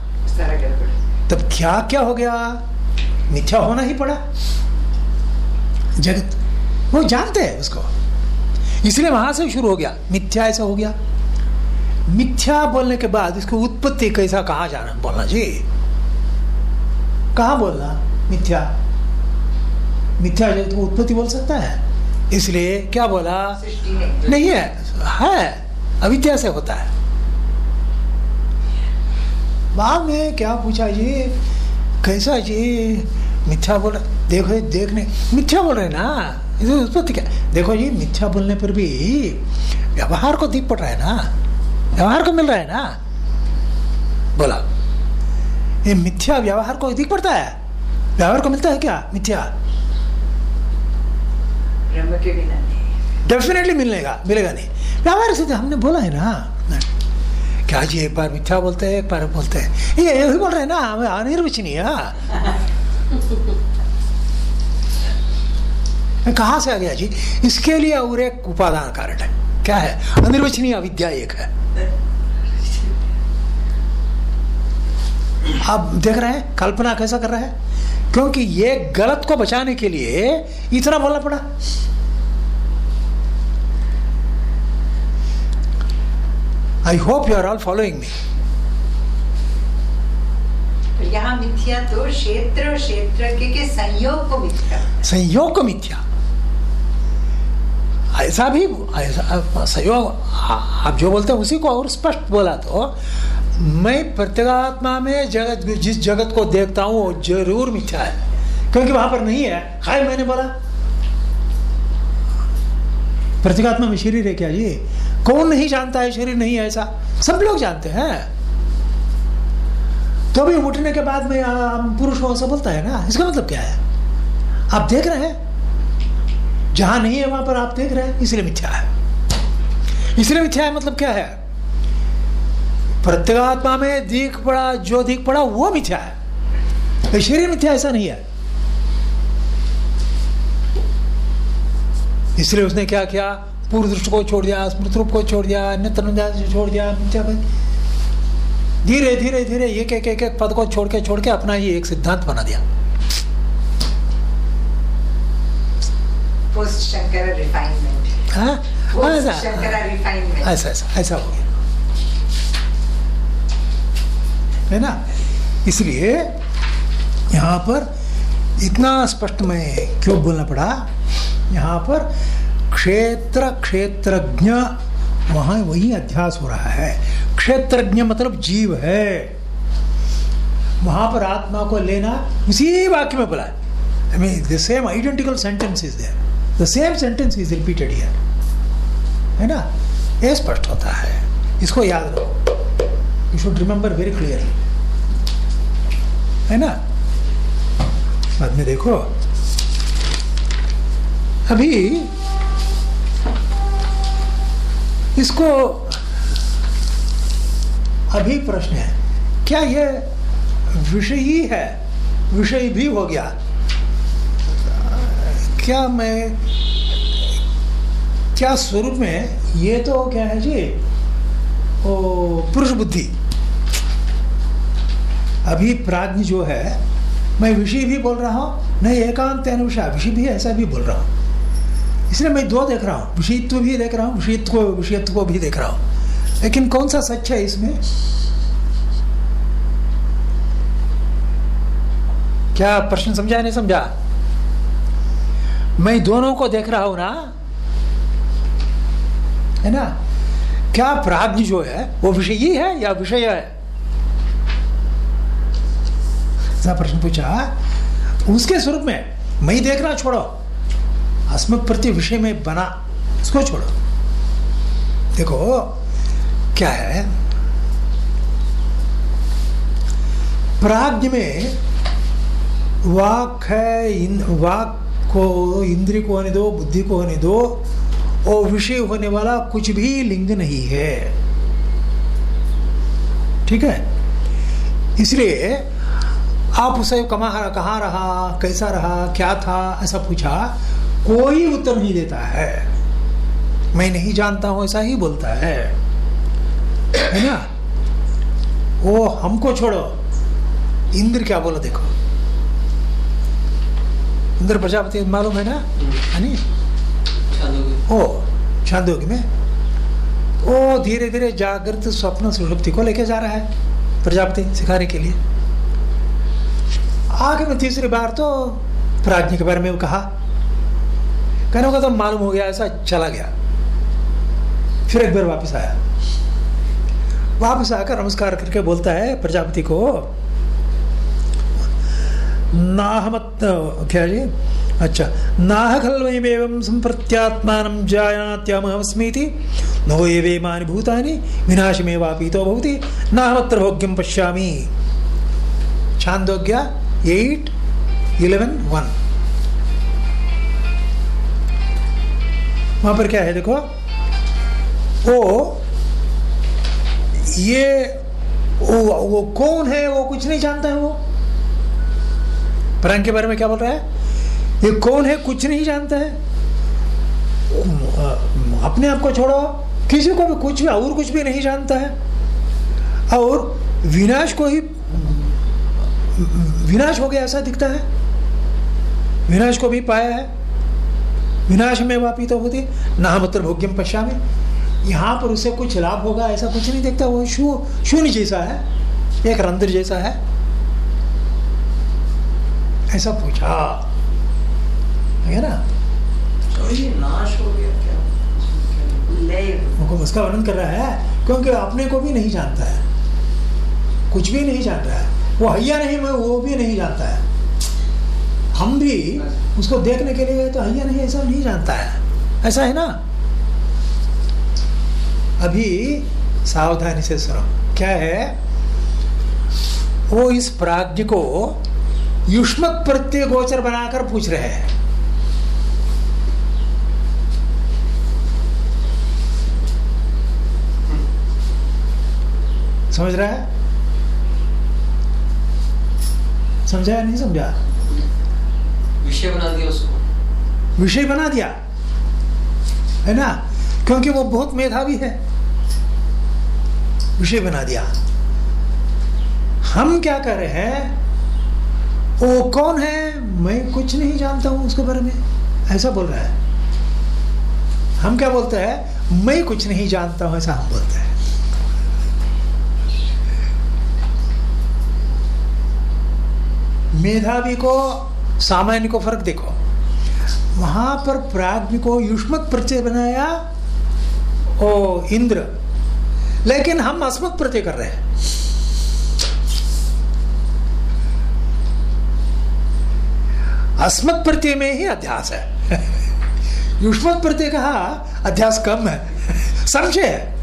तब क्या क्या हो गया? मिथ्या होना ही पड़ा। जगत वो जानते हैं उसको। इसलिए वहाँ से शुरू हो गया। मिथ्या ऐसा हो गया। मिथ्या बोलने के बाद इसको उत्पत्ति कैसा कहा जाना? बोलना जी। कहा बोलना? मिथ्या। मिथ्या जगत को उत्पत्ति बोल सकता है। इसलिए क्या बोला? नहीं है। है अविद्या से होता है। बाद में क्या पूछा जी? कैसा जी? मिथ्या बोल, देखो, देखने, मिथ्या बोल रहे ना? उत्पत्ति क्या देखो जी, मिथ्या बोलने पर भी व्यवहार को दिख पड़ रहा है ना? व्यवहार को मिल रहा है ना? बोला, ये मिथ्या व्यवहार को दिख पड़ता है? व्यवहार को मिलता है क्या, मिथ्या? ब्रह्म के बिना नहीं। डेफिनेटली मिलेगा मिलेगा नहीं। व्यवहार से तो हमने बोला है ना। क्या जी एक बार मिथ्या बोलते हैं, एक बार बोलते हैं? ये यही बोल रहे हैं ना, हमें अनिर्वचनीय कहाँ से आ गया जी? इसके लिए और एक उपादान कारण है। क्या है? अनिर्वचनीय अविद्या एक है। आप देख रहे हैं, कल्पना कैसा कर रहा है? क्योंकि ये गलत को बचाने के लिए इतना बोलना पड़ा। I hope you are all following me तो यहाँ मिथ्या तो क्षेत्र और क्षेत्रज्ञ के संयोग को मिथ्या। संयोग को मिथ्या। ऐसा भी ऐसा संयोग आप जो बोलते हैं उसी को और स्पष्ट बोला तो मैं प्रत्येगात्मा में जगत जिस जगत को देखता हूँ वो ज़रूर मिथ्या है। क्योंकि वहाँ पर नहीं है। हाय मैंने बोला। प्रत्येगात्मा में शरीर है क्या जी? कौन नहीं जानता है शरीर नहीं ऐसा? सब लोग जानते हैं। तो भी उठने के बाद में पुरुष हो, ऐसा बोलता है ना? इसका मतलब क्या है? आप देख रहे हैं। जहाँ नहीं है, वहाँ पर आप देख रहे हैं। इसलिए मिथ्या है। इसलिए मिथ्या है मतलब क्या है? प्रत्येगात्मा में दिख पड़ा, जो दिख पड़ा, वो मिथ्या है। शरीर मिथ्या, ऐसा नहीं है। इसलिए उसने क्या किया? पूर्व दृष्टि को छोड़ दिया स्मृत रूप को छोड़ दिया अनुध्यास छोड़ दिया धीरे धीरे धीरे एक एक एक एक पद को छोड़ के छोड़ के अपना ही एक सिद्धांत बना दिया। हाँ? ऐसा। ऐसा ऐसा ऐसा हो गया। है ना? इसलिए यहाँ पर इतना स्पष्ट मैं क्यों बोलना पड़ा? यहाँ पर क्षेत्र, क्षेत्रज्ञ। वहाँ वही अध्यास हो रहा है। क्षेत्रज्ञ मतलब जीव है। वहाँ पर आत्मा को लेना उसी वाक्य में बोला I mean the same identical sentence is there the same sentence is repeated here है ना? ये स्पष्ट होता है। इसको याद रखो। You should remember very clearly है ना? बाद में देखो। अभी इसको अभी प्रश्न है। क्या यह विषय ही है? विषय भी हो गया। क्या मैं, क्या स्वरूप में ये तो क्या है जी? ओ, पुरुष बुद्धि। अभी प्राज्ञ जो है, मैं विषय भी बोल रहा हूँ नहीं एकांत अनुषा, विषय भी ऐसा भी बोल रहा हूँ। इसलिए मैं दो देख रहा हूँ, विषयत्व भी देख रहा हूँ, विषयत्व को विषयत्व को भी देख रहा हूँ। लेकिन कौन सा सच है इसमें? क्या प्रश्न समझा नहीं समझा? मैं दोनों को देख रहा हूँ ना, है ना? क्या प्राज्ञ जो है, वो विषय ही है या विषय है? प्रश्न पूछा। उसके स्वरूप में मैं देखना छोड़ो। अस्मत् प्रति विषय में बना इसको छोड़ो। देखो क्या है? प्राज्ञ में वाक है इन, वाक को इंद्री को होने दो बुद्धि को होने दो और विषय होने वाला कुछ भी लिंग नहीं है। ठीक है? इसलिए आप उसे कहाँ कहाँ रहा कैसा रहा क्या था ऐसा पूछा कोई उत्तर नहीं देता है। मैं नहीं जानता हूँ ऐसा ही बोलता है। है ना? वो हमको छोड़ो। इंद्र क्या बोला देखो। इंद्र प्रजापति मालूम है ना? है नहीं ओ छांदोग्य में। वो धीरे धीरे जागृत स्वप्न सुषुप्ति को लेके जा रहा है प्रजापति सिखाने के लिए। आगे में तीसरी बार तो प्राज्ञ के बारे में कहा। कहने होगा तो मालूम हो गया, ऐसा चला गया। फिर एक बार वापस आया। वापस आकर नमस्कार करके बोलता है प्रजापति को नाहमत क्या जी? अच्छा नाह खल्वयमेवं सम्प्रत्यात्मानं जायात्यहमस्मीति नो एवेमानि भूतानि, विनाशमेवापीतो भवति नाहमत्र भोग्यं पश्यामि। Chandogya, eight, eleven, one. वहाँ पर क्या है देखो। वो ये वो, वो कौन है वो कुछ नहीं जानता है वो। प्राण के बारे में क्या बोल रहा है? ये कौन है कुछ नहीं जानता है। अपने आप को छोड़ो। किसी को भी कुछ भी और कुछ भी नहीं जानता है। और विनाश को ही विनाश हो गया ऐसा दिखता है। विनाश को भी पाया है। विनाश में वापी तो होती ना मतलब भोग्यम पश्चा में यहाँ पर उसे कुछ लाभ होगा ऐसा कुछ नहीं देखता। वो शू शून्य जैसा है एक रंध्र जैसा है। ऐसा पूछा। है ना? तो ये नाश हो गया क्या? उसका वर्णन कर रहा है क्योंकि अपने को भी नहीं जानता है। कुछ भी नहीं जानता है। वो हैया नहीं मैं वो भी नहीं जानता है। हम भी उसको देखने के लिए गए तो हैया नहीं, ऐसा नहीं जानता है। ऐसा है ना? अभी सावधानी से सुनो। क्या है? वो इस प्राज्ञ को युष्मत प्रत्यय गोचर बनाकर पूछ रहे हैं। समझ रहा है? समझाया नहीं समझा? विषय बना दिया उसको। विषय बना दिया? है ना? क्योंकि वो बहुत मेधावी है। विषय बना दिया। हम क्या कर रहे हैं? वो कौन है? मैं कुछ नहीं जानता हूँ उसके बारे में। ऐसा बोल रहा है। हम क्या बोलते हैं? मैं कुछ नहीं जानता हूँ, ऐसा हम बोलते हैं। मेधावी को सामान्य को फ़र्क देखो। वहाँ पर प्राग्ञ को युष्मत प्रत्यय बनाया ओ इंद्र। लेकिन हम अस्मत् प्रत्यय कर रहे हैं। अस्मत् प्रत्यय में ही अध्यास है। युष्मत प्रत्यय कहा, अध्यास कम है। संशय है।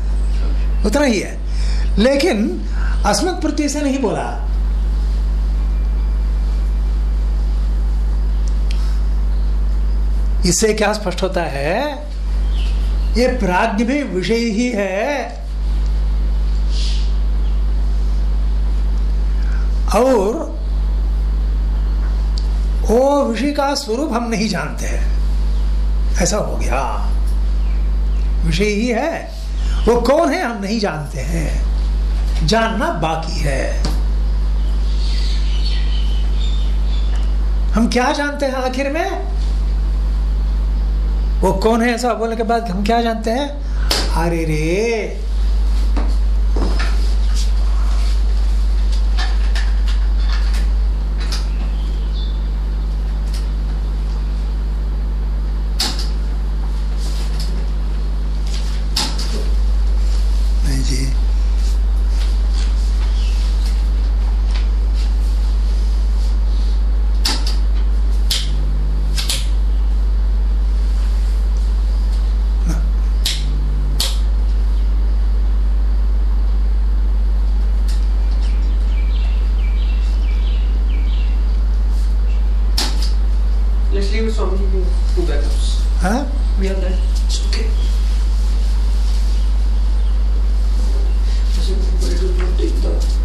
उतना ही है। लेकिन अस्मत् प्रत्यय से नहीं बोला। इससे क्या स्पष्ट होता है? ये प्राज्ञ भी विषय ही है। और वो विषय का स्वरूप हम नहीं जानते हैं। ऐसा हो गया। विषय ही है। वो कौन है हम नहीं जानते हैं। जानना बाकी है। हम क्या जानते हैं आखिर में? वो कौन है ऐसा बोलने के बाद हम क्या जानते हैं? अरे रे नहीं जी Let's leave it Swami. Two backups. हाँ We have that. It's okay. Just everybody do not take the-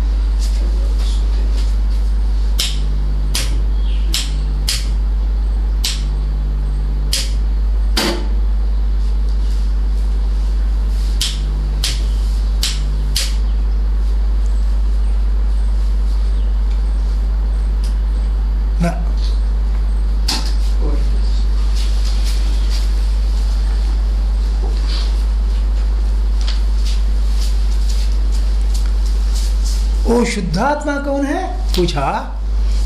वो शुद्धात्मा कौन है? पूछा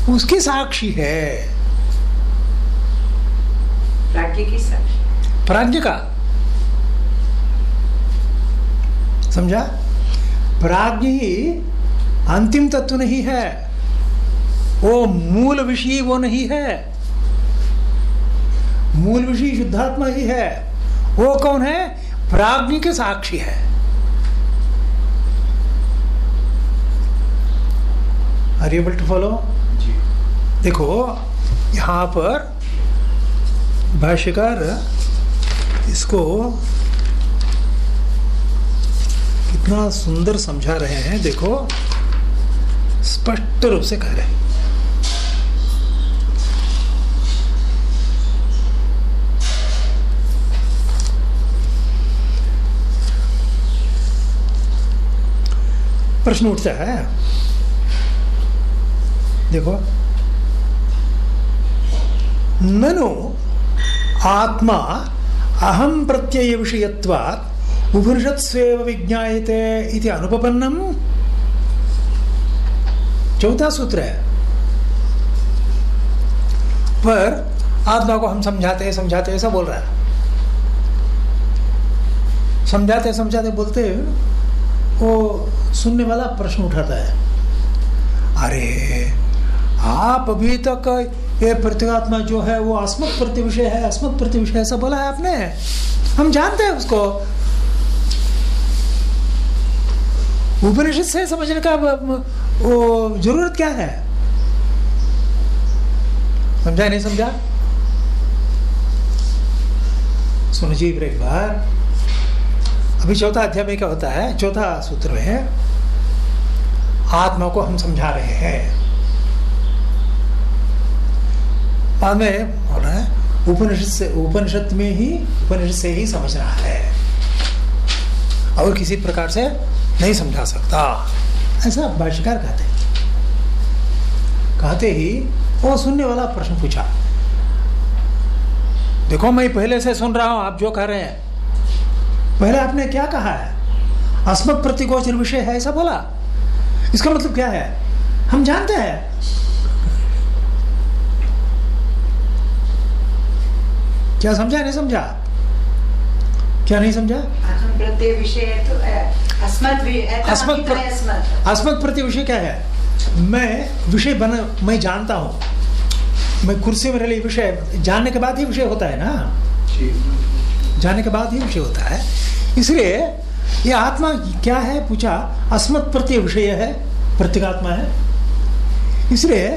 उसकी साक्षी है। प्राज्ञ की साक्षी। प्राज्ञ का। समझा? प्राज्ञ ही अंतिम तत्व नहीं है। वो मूल विषय वो नहीं है। मूल विषय शुद्धात्मा ही है। वो कौन है? प्राज्ञ के साक्षी है। Are you able to follow जी। देखो यहाँ पर भाष्यकार इसको कितना सुंदर समझा रहे हैं। देखो स्पष्ट रूप से कह रहे हैं। प्रश्न उठता है देखो। ननु आत्मा अहम प्रत्यय विषयत्वात् उपनिषत्स्वेव विज्ञायते इति चौथा सूत्र है। पर आत्मा को हम समझाते हैं समझाते, ऐसा बोल रहा है। समझाते समझाते बोलते वो सुनने वाला प्रश्न उठाता है। अरे आप अभी तक ये प्रत्यगात्मा जो है, वो अस्मत प्रति विषय है अस्मत प्रति विषय, ऐसा बोला है आपने? हम जानते हैं उसको। उपनिषद से समझने का वो ज़रूरत क्या है? समझा नहीं समझा? सुनिए जी, एक बार। अभी चौथा अध्याय में क्या होता है? चौथा सूत्र में आत्मा को हम समझा रहे हैं। बाद में उपनिषद से, उपनिषद में ही, उपनिषद से ही समझ रहा है। और किसी प्रकार से नहीं समझा सकता। ऐसा भाष्यकार कहते कहते ही, वो सुनने वाला प्रश्न पूछा। देखो, मैं पहले से सुन रहा हूँ, आप जो कह रहे हैं। पहले आपने क्या कहा है? अस्मत् प्रतिगोचर विषय है, ऐसा बोला? इसका मतलब क्या है? हम जानते हैं। क्या समझा, नहीं समझा? क्या नहीं समझा? अस्मत् प्रति विषय क्या है? मैं विषय बना, मैं जानता हूँ। मैं कुर्सी में रही विषय, जानने के बाद ही विषय होता है ना? जी जानने के बाद ही विषय होता है। इसलिए ये आत्मा क्या है पूछा? अस्मत् प्रत्यय विषय है, प्रत्येगात्मा है। इसलिए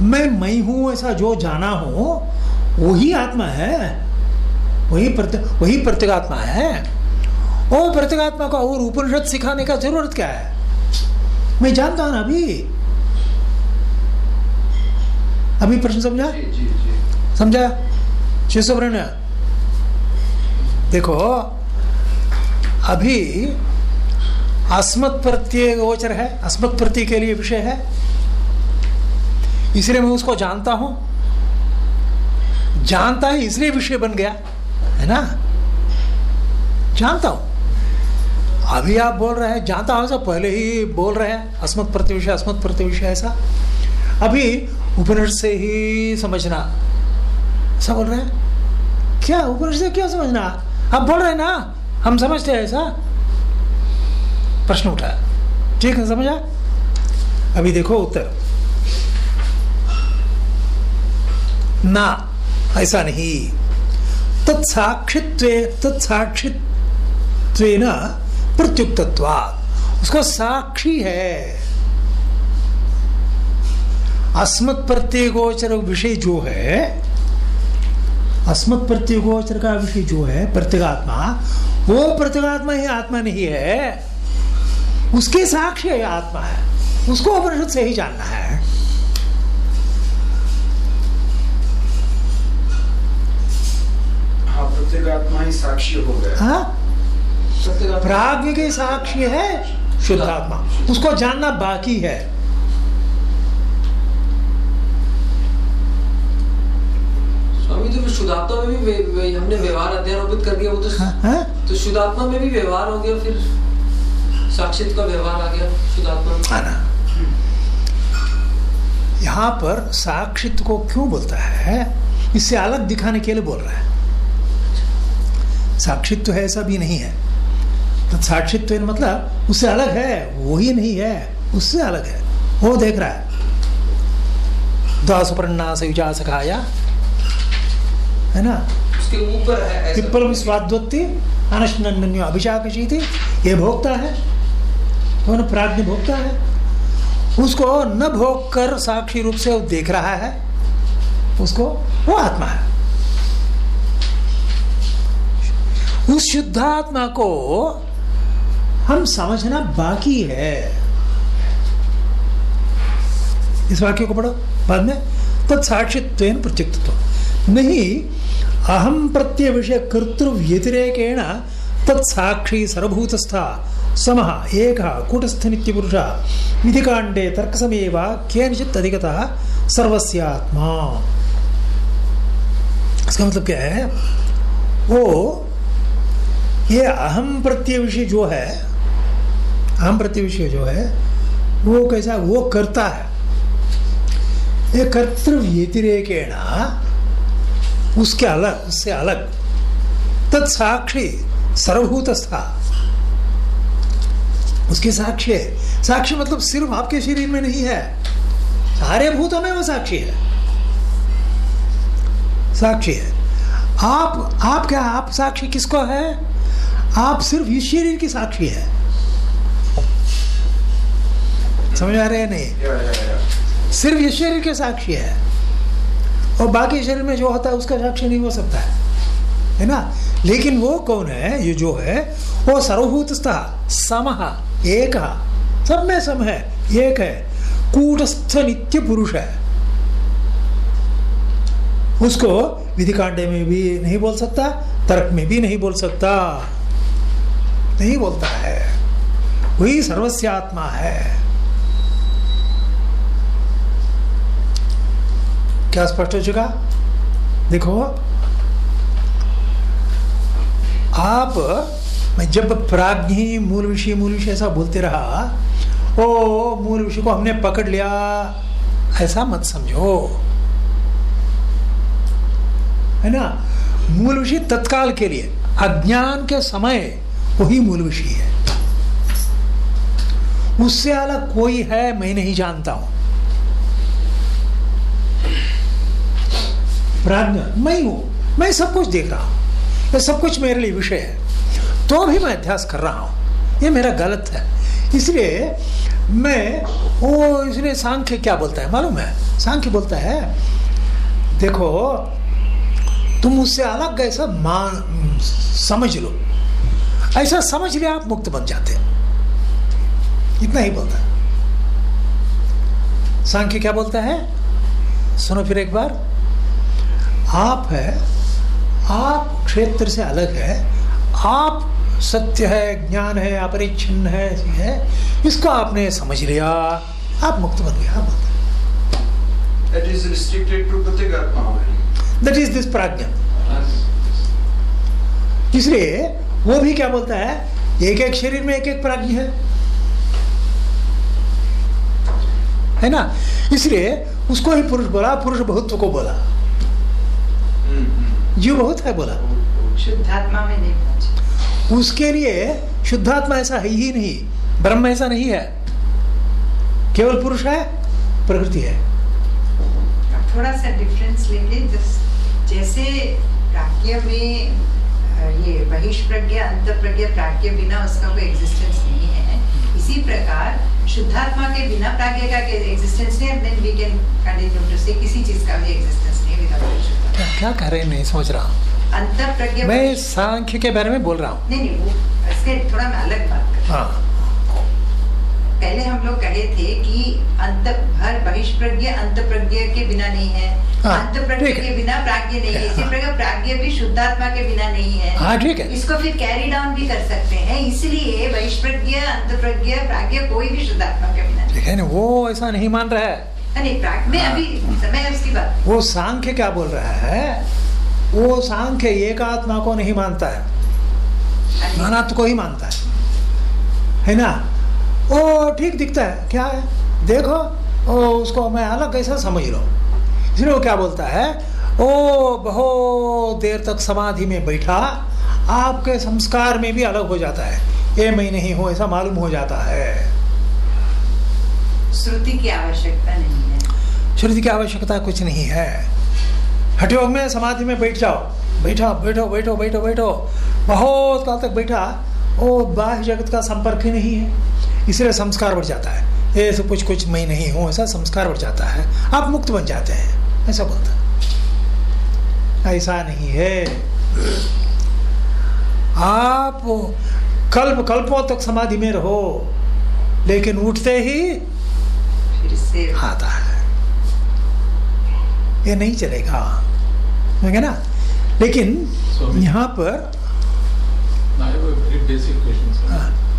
मैं मई हूँ ऐसा जो जाना हूँ वही आत्मा है। वही प्रत्य वही प्रत्येगात्मा है। वो प्रत्येगात्मा को और उपनिषद सिखाने का ज़रूरत क्या है? मैं जानता हूँ अभी। अभी प्रश्न समझा? समझा? शिव सुब्रह्मण्य देखो अभी अस्मत् प्रत्यय गोचर है। अस्मत् प्रत्यय के लिए विषय है। इसलिए मैं उसको जानता हूँ। जानता है, इसलिए विषय बन गया। है ना? जानता हूँ। अभी आप बोल रहे हैं, जानता हूँ सब पहले ही बोल रहे हैं, अस्मत प्रति विषय अस्मत् प्रति विषय ऐसा। अभी उपनिषद से ही समझना। ऐसा बोल रहे हैं? क्या, उपनिषद से क्यों समझना? आप बोल रहे हैं ना? हम समझते हैं ऐसा। प्रश्न उठा। ठीक है, समझा? अभी देखो उत्तर। ना। ऐसा नहीं। तत्साक्षित्व तत्साक्षित्वेन प्रत्युक्तत्वात्। उसको साक्षी है। अस्मत् प्रत्यय गोचर विषय जो है अस्मत् प्रत्यय गोचर का विषय जो है, प्रत्येगात्मा, वो प्रत्येगात्मा ही आत्मा नहीं है। उसके साक्ष्य है, आत्मा है। उसको उपनिषद से ही जानना है। हाँ प्रत्येगात्मा ही साक्षी हो गया। हाँ? प्रत्येगात्मा के साक्ष्य है शुद्धात्मा। उसको जानना बाकी है। स्वामी तो शुद्धात्मा में भी वे, वे, हमने व्यवहार अध्यारोपित कर दिया वो तो हाँ, हाँ? तो शुद्धात्मा में भी व्यवहार हो गया फिर साक्षित का व्यवहार आ गया शुद्धात्मा में। हाँ यहाँ पर साक्षित्व को क्यों बोलता है? इससे अलग दिखाने के लिए बोल रहा है। साक्षित्व है ऐसा भी नहीं है। तो साक्षित्व मतलब उससे अलग है वो ही नहीं है उससे अलग है। वो देख रहा है। दासुपर्णा सयुजा सखाया है ना? उसके ऊपर है। पिप्पल विस्वाद्वत्ति अनशनन्यो अभिशाकशीति ये भोगता है। वो न प्राज्ञ भोगता है। उसको न भोग कर साक्षी रूप से वो देख रहा है उसको वो आत्मा है। उस शुद्धात्मा को हम समझना बाकी है। इस वाक्य को पढ़ो। बाद में तत्साक्षित्व प्रत्युक्तत्व। नहीं अहम प्रत्यय विषय कर्तृ व्यतिरेकेण तत्साक्षी सर्वभूतस्था समः एकः कूटस्थ नित्य पुरुष विधिकाण्डे तर्कसमये वा केनचित् अधिकतः सर्वस्यात्मा। इसका मतलब क्या है? वो ये अहम प्रत्यय विषय जो है, अहम प्रत्यय विषय जो है, वो कैसा, वो करता है। ये कर्तृ व्यतिरेकेण उसके अलग, उससे अलग। तत्साक्षी सर्वभूत सर्वभूतस्था। उसके साक्षी है। साक्षी मतलब सिर्फ़ आपके शरीर में नहीं है। सारे भूतों में वो साक्षी है। साक्षी है। आप आप क्या, आप साक्षी किसको है? आप सिर्फ़ इस शरीर की साक्षी है। समझ आ रहे हैं नहीं। सिर्फ़ इस शरीर के साक्षी है। और बाकी शरीर में जो होता है उसका साक्षी नहीं हो सकता है। है ना? लेकिन वो कौन है? ये जो है वो सर्वभूतस्थ समह एक सब में सम है एक है। कूटस्थ नित्य पुरुष है। उसको विधि कांडे में भी नहीं बोल सकता तर्क में भी नहीं बोल सकता। नहीं बोलता है। वही सर्वस्व आत्मा है। क्या स्पष्ट हो चुका? देखो। आप, मैं जब प्राज्ञी मूल विषय मूल विषय ऐसा बोलते रहा, ओ मूल विषय को हमने पकड़ लिया। ऐसा मत समझो। है ना? मूल विषय तत्काल के लिए, अज्ञान के समय वही मूल विषय है। उससे अलग कोई है, मैं नहीं जानता हूँ। प्राज्ञ, मैं हूँ मैं सब कुछ देख रहा हूँ। ये सब कुछ मेरे लिए विषय है। तो भी मैं अध्यास कर रहा हूँ। ये मेरा गलत है। इसलिए मैं वो इसलिए सांख्य क्या बोलता है? मालूम है? सांख्य बोलता है, देखो, तुम उससे अलग ऐसा मान, समझ लो। ऐसा समझ लिया आप मुक्त बन जाते इतना ही बोलता है। सांख्य क्या बोलता है? सुनो फिर एक बार। आप है आप क्षेत्र से अलग है आप सत्य है ज्ञान है अपरिच्छिन्न है ऐसी है इसको आपने समझ लिया आप मुक्त बन गया आप बोलते. दैट इज़ दिस प्राज्ञा इसलिए वो भी क्या बोलता है? एक एक शरीर में एक एक प्राज्ञ है। है ना? इसलिए उसको ही पुरुष बोला पुरुष बहुत्व को बोला. जीव बहुत है बोला। शुद्धात्मा में नहीं पहुँचे। उसके लिए शुद्धात्मा ऐसा है ही नहीं ब्रह्म ऐसा नहीं है। केवल पुरुष है प्रकृति है। थोड़ा सा डिफरेंस लेंगे जैसे में ये बहिष्प्रज्ञा अंत प्रज्ञा प्राज्ञ बिना उसका कोई एग्जिस्टेंस नहीं है। इसी प्रकार शुद्धात्मा के बिना प्राज्ञ का एग्जिस्टेंस नहीं then we can continue to say किसी चीज़ का भी एग्जिस्टेंस नहीं विदाउट क्या, क्या कह रहे हैं? नहीं समझ रहा। हूँ प्रज्ञा मैं सांख्य के बारे में बोल रहा हूँ। नहीं नहीं वो इसके थोड़ा मैं अलग बात कर हाँ। पहले हम लोग कहे थे कि अंत भर बहिष्प्रज्ञ अंत प्रज्ञ के बिना नहीं है। हाँ, ठीक है। के बिना प्राज्ञ नहीं है। इसी हाँ। प्रकार प्राज्ञ भी शुद्धात्मा के बिना नहीं है। हाँ ठीक है। इसको फिर कैरी डाउन भी कर सकते हैं। इसलिए प्रज्ञ कोई भी शुद्धात्मा के बिना नहीं। लेकिन वो ऐसा नहीं मान रहा है। में हाँ। अभी समय उसकी बात वो सांख्य क्या बोल रहा है? वो सांख्य एक आत्मा को नहीं मानता है। अनात्म को ही मानता है। है ना? ओ ठीक दिखता है। क्या है? देखो। ओ उसको मैं अलग कैसा समझ रहा इसलिए वो क्या बोलता है? ओ बहुत देर तक समाधि में बैठा आपके संस्कार में भी अलग हो जाता है। ये मैं नहीं हूँ ऐसा मालूम हो जाता है। श्रुति की आवश्यकता नहीं है। श्रुति की आवश्यकता कुछ नहीं है। हठयोग में समाधि में बैठ जाओ। बैठा बैठो बैठो बैठो बैठो। बहुत काल तक बैठा वो बाह्य जगत का संपर्क ही नहीं है। इसलिए संस्कार बढ़ जाता है। ये सब कुछ कुछ मैं नहीं हूँ ऐसा संस्कार बढ़ जाता है। आप मुक्त बन जाते हैं। ऐसा बोलता ऐसा नहीं है। आप कल्प कल्पों तक समाधि में रहो लेकिन उठते ही फिर से आता है ये नहीं चलेगा। है ना? लेकिन यहाँ पर I have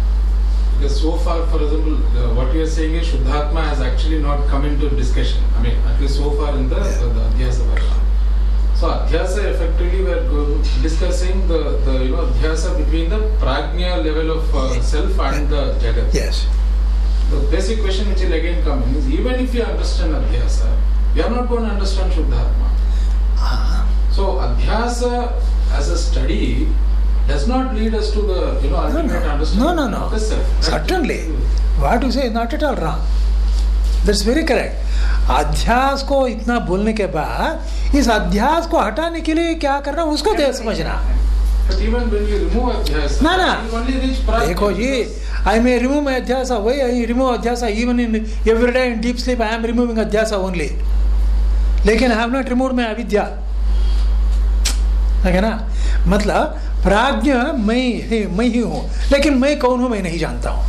Because so far, for example, uh, what you are saying is Shuddhatma has actually not come into discussion. I mean, at least so far in the, Yeah. the, the Adhyasa Varga. So Adhyasa effectively we are discussing the, the you know Adhyasa between the Prajna level of uh, self and the Jagat. yes The basic question which will again come in is even if you understand Adhyasa, you are not going to understand Shuddhatma. हाँ, So Adhyasa as a study does not lead us to the you know ultimate no no. understanding no no no. of the self. certainly what you say is not at all wrong that's very correct अध्यास को इतना बोलने के बाद इस अध्यास को हटाने के लिए क्या करना उसको दे समझना reach Prajna. देखो जी आई मे रिमूव माई अध्यास वही आई रिमूव अध्यास even in every day in deep sleep I am removing अध्यास ओनली लेकिन I have not remove my अविद्या है ना मतलब प्राज्ञ मैं मैं ही हूँ। लेकिन मैं कौन हूँ? मैं नहीं जानता हूँ।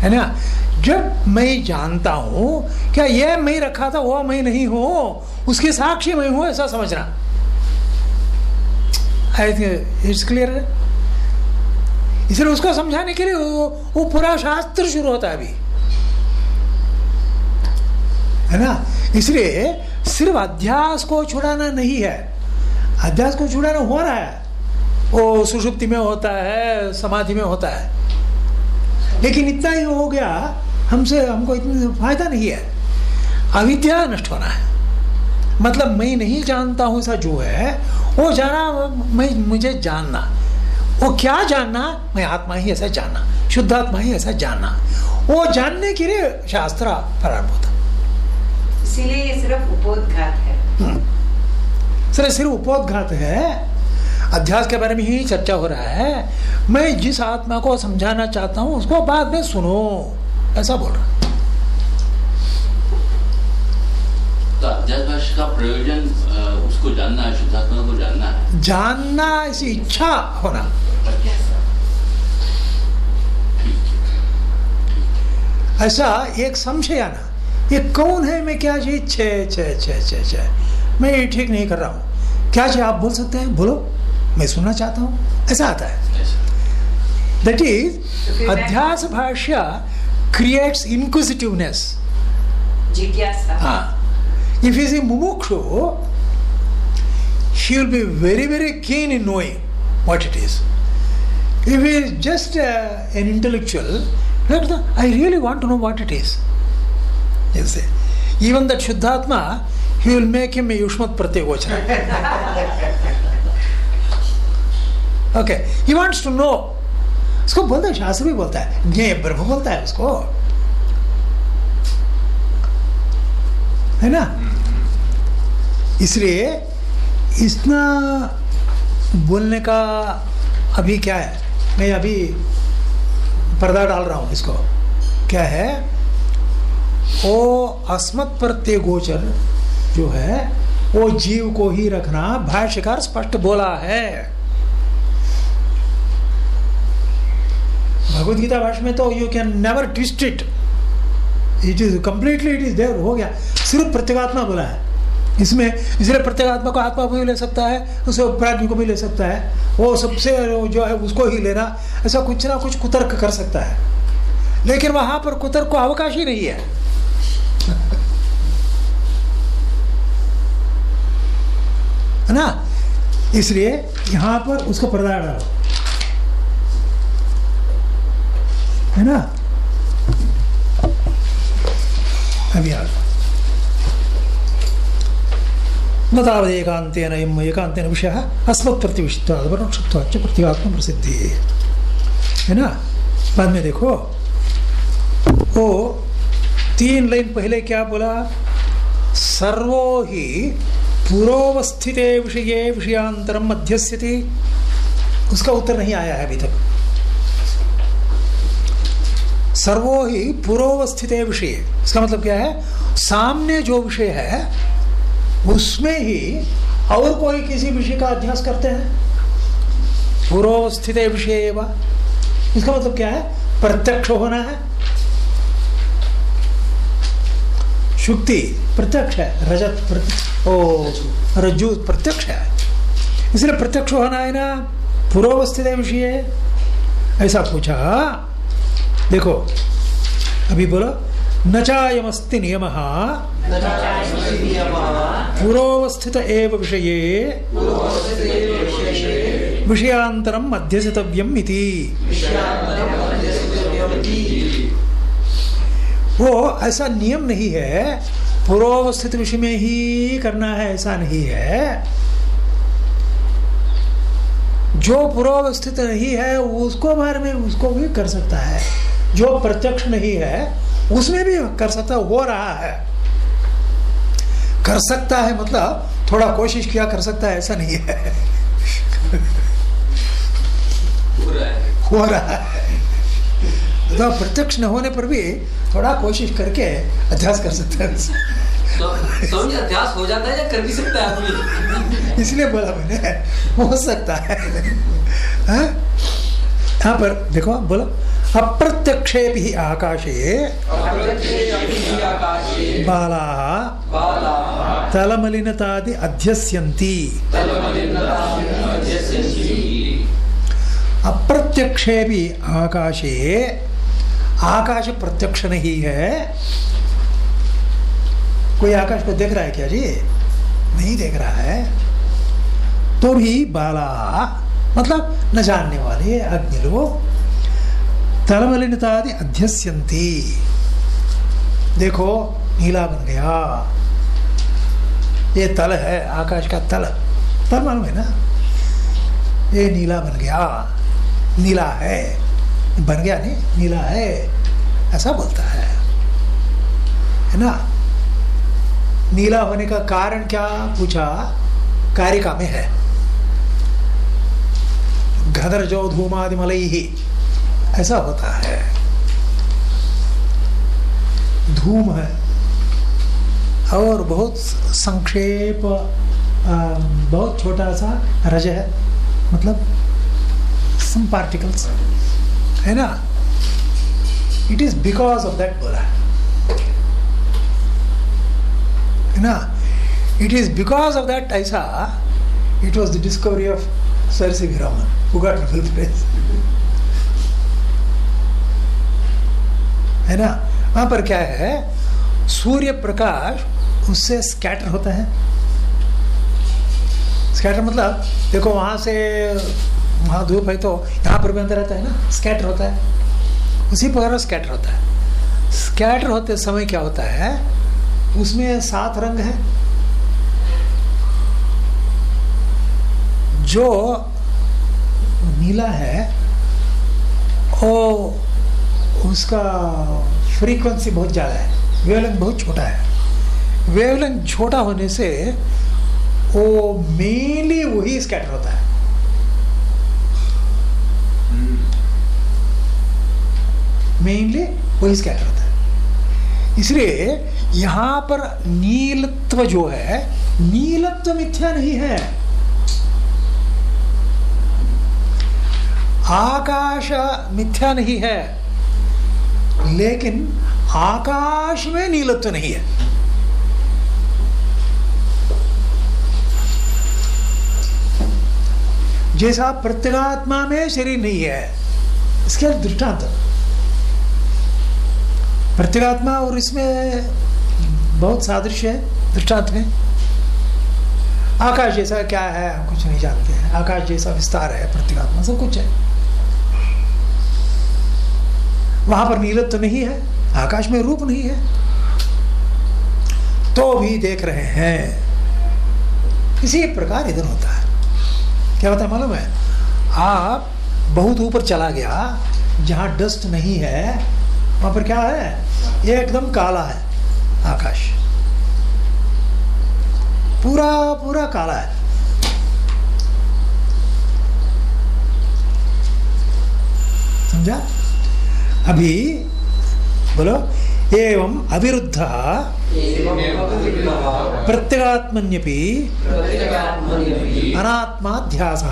है ना? जब मैं जानता हूँ क्या यह मैं रखा था वो मैं नहीं हूँ? उसके साक्षी मैं हूँ ऐसा समझना। I think it's clear? इसलिए उसको समझाने के लिए वो, वो पूरा शास्त्र शुरू होता है अभी। है ना? इसलिए सिर्फ़ अध्यास को छुड़ाना नहीं है। अध्यास को छुड़ाना हो रहा है। वो सुषुप्ति में होता है समाधि में होता है। लेकिन इतना ही हो गया हमसे हमको इतना फ़ायदा नहीं है। अविद्या नष्ट होना है। मतलब मैं नहीं जानता हूँ ऐसा जो है वो जाना मैं मुझे जानना। वो क्या जानना? मैं आत्मा ही ऐसा जानना शुद्ध आत्मा ही ऐसा जानना। वो जानने के लिए शास्त्र प्रारंभ होता। इसीलिए सिर्फ़ उपोदघात है। सर सिर्फ़ उपोदघात है। अध्यास के बारे में ही चर्चा हो रहा है। मैं जिस आत्मा को समझाना चाहता हूँ उसको बाद में सुनो। ऐसा बोल रहा तो का प्रयोजन उसको जानना है शुद्धात्मा को जानना है। जानना ऐसी इच्छा होना। ऐसा एक संशय आना। ये कौन है? मैं क्या चीज़ छे छे छे छे छे मैं ये ठीक नहीं कर रहा हूँ। क्या चीज़ आप बोल सकते हैं? बोलो। मैं सुनना चाहता हूँ। ऐसा आता है। दट इज़ अध्यास भाष्य creates inquisitiveness if is a मुमुक्षु ही will be very very keen in knowing what it is if is just an intellectual I really want to know what it is जैसे इवन दट शुद्धात्मा he will make him a युष्म प्रत्येक वोचन okay, he wants to know. उसको बोलता है, शास्त्र भी बोलता है। ज्ञेय ब्रह्म बोलता है उसको। है ना? इसलिए इतना बोलने का अभी क्या है? मैं अभी पर्दा डाल रहा हूँ इसको। क्या है? वो अस्मत् प्रत्यय गोचर जो है वो जीव को ही रखना भाष्यकार स्पष्ट बोला है। भगवत गीता भाषा में तो you can never twist it it is completely it is there हो गया। सिर्फ़ प्रत्येगात्मा बोला है। इसमें, इसलिए प्रत्येगात्मा को आत्मा भी ले सकता है, उसे प्राज्ञ को भी ले सकता है। वो सबसे जो है, उसको ही लेना, ऐसा कुछ ना कुछ कुतर्क कर सकता है। लेकिन वहाँ पर कुतर्क को अवकाश ही नहीं है। ना? इसलिए यहाँ पर उसको पर्दा डालो है ना अभी आ न तावदेकान्तेन एम् एकान्तेन विषयः अस्मत्प्रतिविशित्वाद प्रत्यात्म प्रसिद्धि है ना बाद में देखो वो तीन लाइन पहले क्या बोला सर्वो ही पूर्वस्थिते विषये विषयांतरम मध्यस्यति उसका उत्तर नहीं आया है अभी तक सर्वो ही पूर्वस्थित विषय। इसका मतलब क्या है? सामने जो विषय है, उसमें ही और कोई किसी विषय का अध्यास करते हैं। पूर्वस्थित विषय इसका मतलब क्या है? प्रत्यक्ष होना है। शुक्ति प्रत्यक्ष है, रजत ओ, रज्जु प्रत्यक्ष है। इसलिए प्रत्यक्ष होना है ना, पूर्वस्थित विषय। ऐसा पूछा देखो, अभी बोलो न चायमस्ति नियम। पूर्वस्थित एव विषये। विषयांतरम मध्यसितव्यम वो, ऐसा नियम नहीं है, पूर्वावस्थित विषय में ही करना है, ऐसा नहीं है। जो पूर्वावस्थित नहीं है, उसको बारे में, उसको भी कर सकता है। जो प्रत्यक्ष नहीं है उसमें भी कर सकता हो रहा है। कर सकता है मतलब थोड़ा कोशिश किया कर सकता है ऐसा नहीं है। हो रहा है। हो रहा है। तो प्रत्यक्ष न होने पर भी थोड़ा कोशिश करके अभ्यास कर सकता है। तो अध्यास हो जाता है या कर भी सकता है आदमी इसलिए बोला मैंने हो सकता है। हाँ? यहाँ पर देखो बोलो। अप्रत्यक्षे आकाशे बाला तलमलिनतादि अध्यस्यन्ति। अप्रत्यक्षे भी आकाशे आकाश प्रत्यक्ष नहीं है। कोई आकाश को देख रहा है क्या जी? नहीं देख रहा है। तो भी बाला मतलब न जानने वाले अग्नि लोग तलमलिनतादि अध्यस्यन्ति देखो नीला बन गया ये तल है आकाश का तल तल मालूम है ना ये नीला बन गया नीला है बन गया नहीं नीला है ऐसा बोलता है है ना नीला होने का कारण क्या पूछा कारिका में है घदर जो धूमादि मलई ही ऐसा होता है। धूम है। और बहुत संक्षेप बहुत छोटा सा रज है। मतलब सम पार्टिकल्स है ना? It is because of that बोला है। ना? It is because of that ऐसा it was the discovery of sir C Raman who. है ना? वहाँ पर क्या है? सूर्य प्रकाश उससे स्कैटर होता है। स्कैटर मतलब देखो वहाँ से, वहाँ धूप है तो यहाँ पर भी अंदर रहता है ना? स्कैटर होता है। उसी प्रकार स्कैटर होता है। स्कैटर होते समय क्या होता है? उसमें सात रंग है। जो नीला है, और उसका फ्रीक्वेंसी बहुत ज़्यादा है। वेवलेंथ बहुत छोटा है। वेवलेंथ छोटा होने से वो मेनली वही स्कैटर होता है। मेनली वही स्कैटर होता है। इसलिए यहाँ पर नीलत्व जो है, नीलत्व मिथ्या नहीं है। आकाश मिथ्या नहीं है। लेकिन आकाश में नीलत्व नहीं है। जैसा प्रत्यगात्मा में शरीर नहीं है, इसके दृष्टांत प्रत्यगात्मा और इसमें बहुत सादृश्य है, दृष्टांत में। आकाश जैसा क्या है, हम कुछ नहीं जानते हैं। आकाश जैसा विस्तार है, प्रत्यगात्मा सब कुछ है। वहाँ पर नीलत्व नहीं है, आकाश में रूप नहीं है। तो भी देख रहे हैं। इसी प्रकार इधर होता है। क्या होता है, मालूम है? आप बहुत ऊपर चला गया, जहाँ डस्ट नहीं है, वहाँ पर क्या है? ये एकदम काला है, आकाश। पूरा पूरा काला है। समझा? अभी, बोलो, एवं अविरुद्ध। प्रत्यगात्मन्यपि। अनात्माध्यास।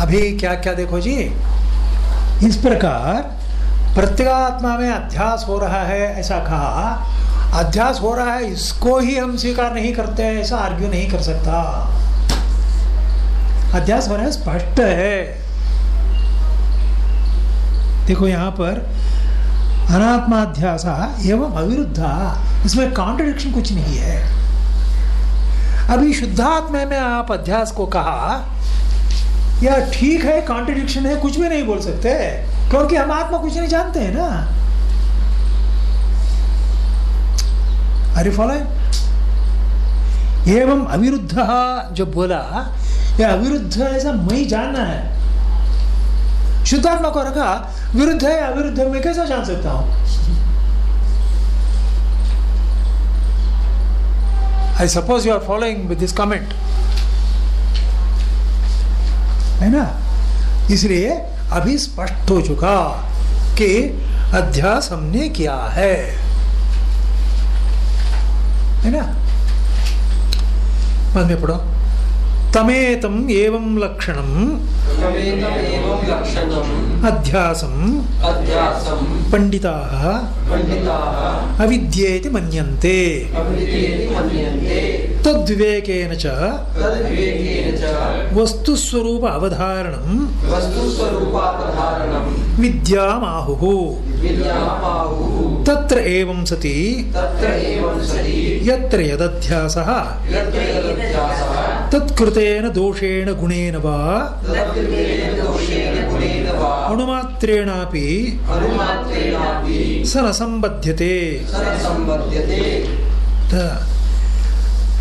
अभी क्या क्या देखो जी? इस प्रकार प्रत्यगात्मा में अध्यास हो रहा है, ऐसा कहा। अध्यास हो रहा है, इसको ही हम स्वीकार नहीं करते, ऐसा आर्ग्यू नहीं कर सकता। अध्यास हो रहा है स्पष्ट है। देखो यहाँ पर, अनात्माध्यास एवं अविरुद्धा, इसमें कॉन्ट्रडिक्शन कुछ नहीं है। अभी शुद्धात्मा में आप अध्यास को कहा, या ठीक है कॉन्ट्रडिक्शन है, कुछ भी नहीं बोल सकते, क्योंकि हम आत्मा कुछ नहीं जानते हैं ना। अरे फॉलो एवं अविरुद्ध जो बोला यह अविरुद्ध ऐसा मैं जानना है। शुद्धात्मा को रखा विरुद्ध है अविरुद्ध मैं कैसे जान सकता हूँ? I suppose you are following with this comment है ना? इसलिए अभी स्पष्ट हो चुका कि अध्यास हमने किया है। है ना? बाद में पढ़ो। तमेतम एवं लक्षणम अध्यासम पंडिताः अविद्येति मन्यन्ते। तद्विवेकेन च वस्तुस्वरूप अवधारणं विद्यामाहुः। तत्र एवं सति। यत्र यदध्यासः। तत्कृतेन दोषेण गुणेन वा। अणुमात्रेणापि स न सम्बध्यते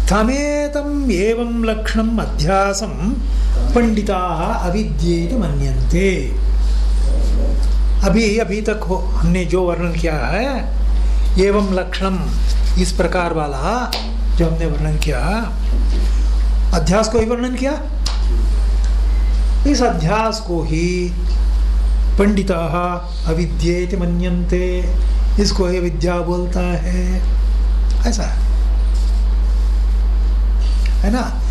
तमेतम् एवं लक्षणम् अध्यासं पंडिताः अविद्येति मन्यन्ते। अभी अभी तक हो, हमने जो वर्णन किया है, एवं लक्षणम इस प्रकार वाला जो हमने वर्णन किया अध्यास को ही वर्णन किया? इस अध्यास को ही पंडिता अविद्येति मनते इसको ही विद्या बोलता है। ऐसा है। है ना?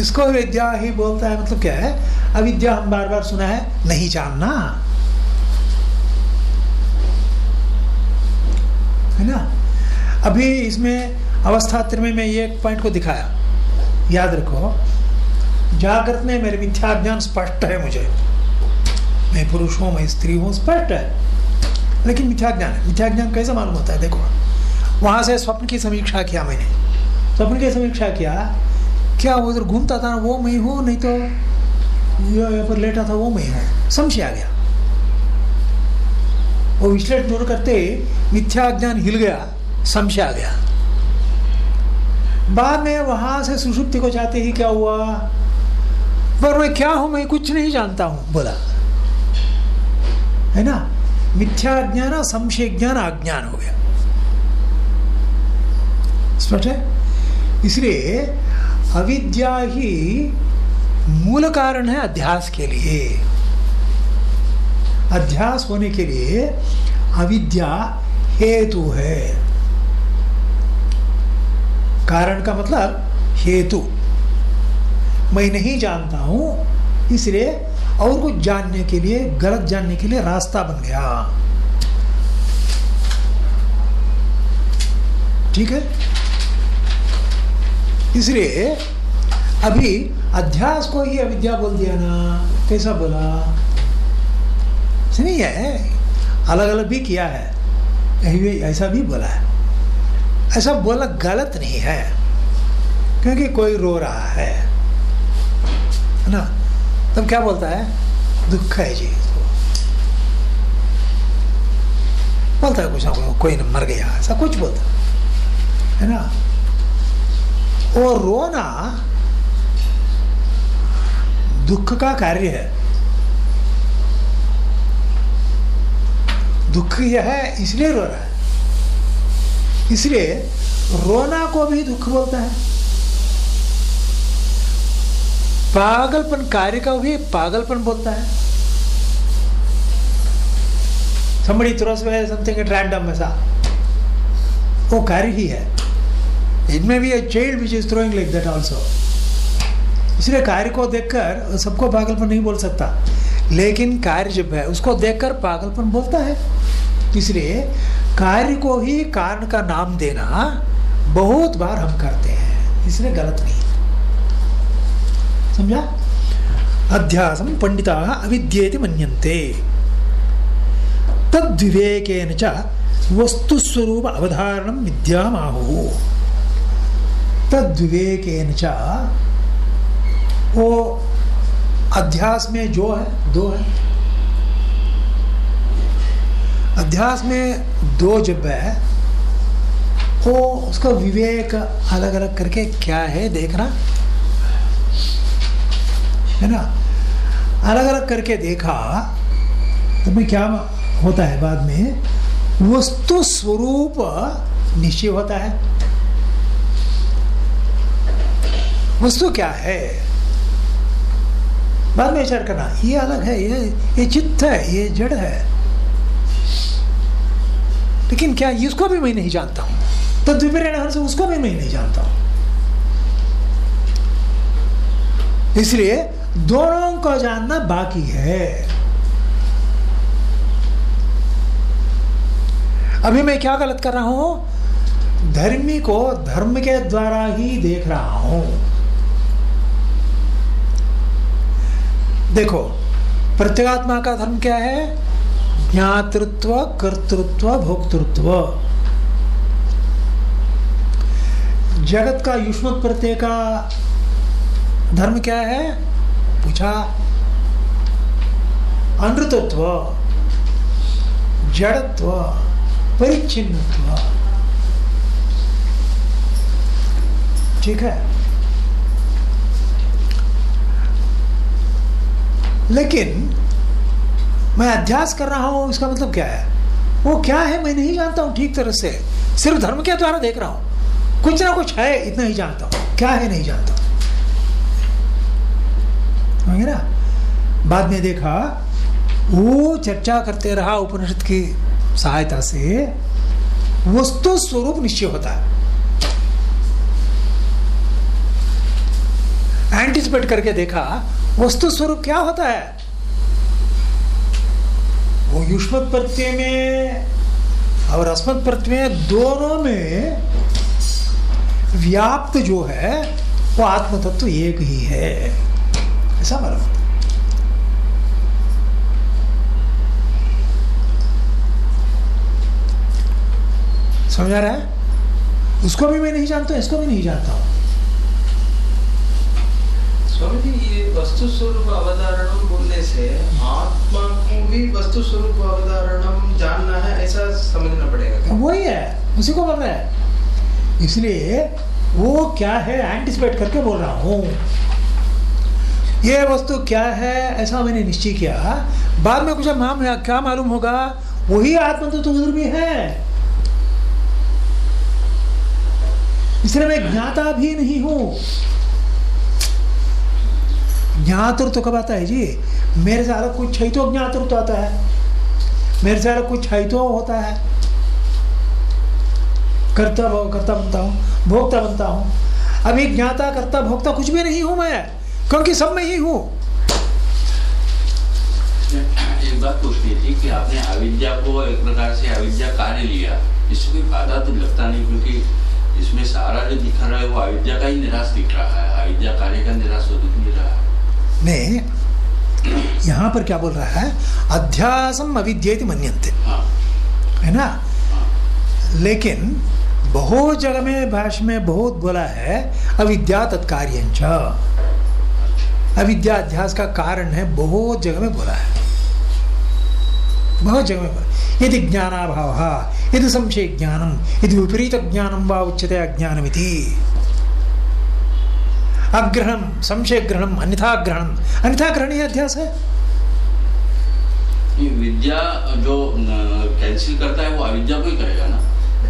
इसको विद्या ही बोलता है मतलब क्या है? अविद्या हम बार बार सुना है, नहीं जानना। है ना? अभी इसमें अवस्था में ये एक पॉइंट को दिखाया। याद रखो, जागृत में मेरे मिथ्या ज्ञान स्पष्ट है मुझे। मैं पुरुष हूँ, मैं स्त्री हूँ, स्पष्ट है। लेकिन मिथ्या ज्ञान है। मिथ्या ज्ञान कैसे मालूम होता है? देखो, वहाँ से स्वप्न की समीक्षा किया मैंने। स्वप्न की समीक्षा किया, क्या वो उधर घूमता था? वो मैं हूँ, नहीं तो यहाँ पर लेटा था, वो मैं हूँ। समझ आ गया। वो विश्लेषण दूर करते मिथ्या ज्ञान हिल गया संशय आ गया। बाद में वहाँ से सुषुप्ति को जाते ही क्या हुआ? पर मैं क्या हूँ, मैं कुछ नहीं जानता हूँ। बोला। है ना? मिथ्या ज्ञान संशय ज्ञान अज्ञान हो गया। स्पष्ट है? इसलिए अविद्या ही मूल कारण है अध्यास के लिए। अध्यास होने के लिए अविद्या हेतु है। कारण का मतलब हेतु। मैं नहीं जानता हूँ, इसलिए और कुछ जानने के लिए, गलत जानने के लिए रास्ता बन गया। ठीक है? इसलिए अभी अध्यास को ही अविद्या बोल दिया ना, कैसा बोला? है अलग अलग भी किया है। ऐसा भी बोला है। ऐसा बोला गलत नहीं है, क्योंकि कोई रो रहा है ना? तब क्या बोलता है? दुख है जी बोलता है कुछ ना कुछ, कोई न मर गया, ऐसा कुछ बोलता है ना? और रोना दुख का कार्य है। दुख यह है, इसलिए रो रहा है। इसलिए रोना को भी दुख बोलता है। पागलपन कार्य का भी पागलपन बोलता है। somebody throws away something at random ऐसा। वो कार्य ही है। may be a child which is throwing like that also इसलिए कार्य को देखकर सबको पागलपन नहीं बोल सकता। लेकिन कार्य जब है, उसको देखकर पागलपन बोलता है। इसलिए कार्य को ही कारण का नाम देना बहुत बार हम करते हैं। इसलिए गलत नहीं। समझा? अध्यासम पंडिता अविद्येति मन्यन्ते। तद्विवेकेन च वस्तुस्वरूप अवधारण विद्यामाहुः। तद्विवेकेन च वो अध्यास में जो है, दो है। अध्यास में दो जब है, वो उसका विवेक अलग अलग करके क्या है देखना? है ना? अलग अलग करके देखा तो मैं क्या होता है बाद में? वस्तु स्वरूप निश्चय होता है। वस्तु क्या है? बाद में विचार करना, ये अलग है, ये ये चित्त है, ये जड़ है। लेकिन क्या इसको भी मैं नहीं जानता हूँ? तो द्विपरिणाम से उसको भी मैं नहीं जानता हूँ। इसलिए दोनों को जानना बाकी है। अभी मैं क्या गलत कर रहा हूँ? धर्मी को धर्म के द्वारा ही देख रहा हूँ। देखो, प्रत्येगात्मा का धर्म क्या है? ज्ञातृत्व कर्तृत्व, भोक्तृत्व। जगत का युष्म प्रत्यय का धर्म क्या है? पूछा। अनृतत्व, जड़त्व, परिच्छिन्नत्व। ठीक है? लेकिन मैं अध्यास कर रहा हूँ, इसका मतलब क्या है? वो क्या है, मैं नहीं जानता हूँ ठीक तरह से। सिर्फ़ धर्म के द्वारा देख रहा हूँ। कुछ ना कुछ है, इतना ही जानता हूँ। क्या है, नहीं जानता ना? बाद में देखा, वो चर्चा करते रहा उपनिषद की सहायता से, वस्तु स्वरूप निश्चय होता है। एंटिसिपेट करके देखा, वस्तु स्वरूप क्या होता है? वो युष्मत प्रत्यय में और अस्मत प्रत्यय में दोनों में व्याप्त जो है, वो आत्म तत्व एक ही है। ऐसा मालूम होता समझा रहा है? उसको भी मैं नहीं जानता, इसको भी नहीं जानता हूँ। स्वामी ये वस्तु स्वरूप अवधारणम बोलने से आत्मा को भी वस्तु स्वरूप अवधारणम जानना है ऐसा समझना पड़ेगा वही है उसी को बोल रहा है इसलिए वो क्या है एंटिसिपेट करके बोल रहा हूँ ये वस्तु क्या है ऐसा मैंने निश्चय किया बाद में कुछ माम क्या मालूम होगा वही आत्मा तो उधर भी है इसलिए मैं ज्ञाता भी नहीं हूँ ज्ञातुर कब आता है जी। मेरे अलग कुछ है तो ज्ञातुर तो आता है। मेरे अलग कुछ है तो होता है। कर्ता कर्ता बनता हूँ, भोक्ता बनता हूँ। अभी ज्ञाता, कर्ता, भोक्ता कुछ भी नहीं हूँ मैं, क्योंकि सब में ही हूँ। एक बात पूछनी थी कि आपने अविद्या को एक प्रकार से अविद्या कार्य लिया, इससे कोई फ़ायदा तो लगता नहीं, क्योंकि इसमें सारा जो दिख रहा है वो अविद्या का ही निराश दिख रहा है, अविद्या कार्य का निराश तो दिख नहीं रहा। है ने यहाँ पर क्या बोल रहा है? अध्यासम अविद्येति मन्यन्ते। हाँ। है ना? लेकिन बहुत जगह में भाषा में बहुत बोला है अविद्या तत्कार्यंच। अविद्या अध्यास का कारण है बहुत जगह में बोला है। बहुत जगह में बोला। यदि ज्ञानाभाव यदि संशय ज्ञानम यदि विपरीत ज्ञानम वा उच्यते अज्ञानमिति। अग्रहण संशय ग्रहण अन्यथा ग्रहण अन्यथा ग्रहण ही। अध्यास है विद्या जो कैंसिल करता है वो अविद्या को ही करेगा ना?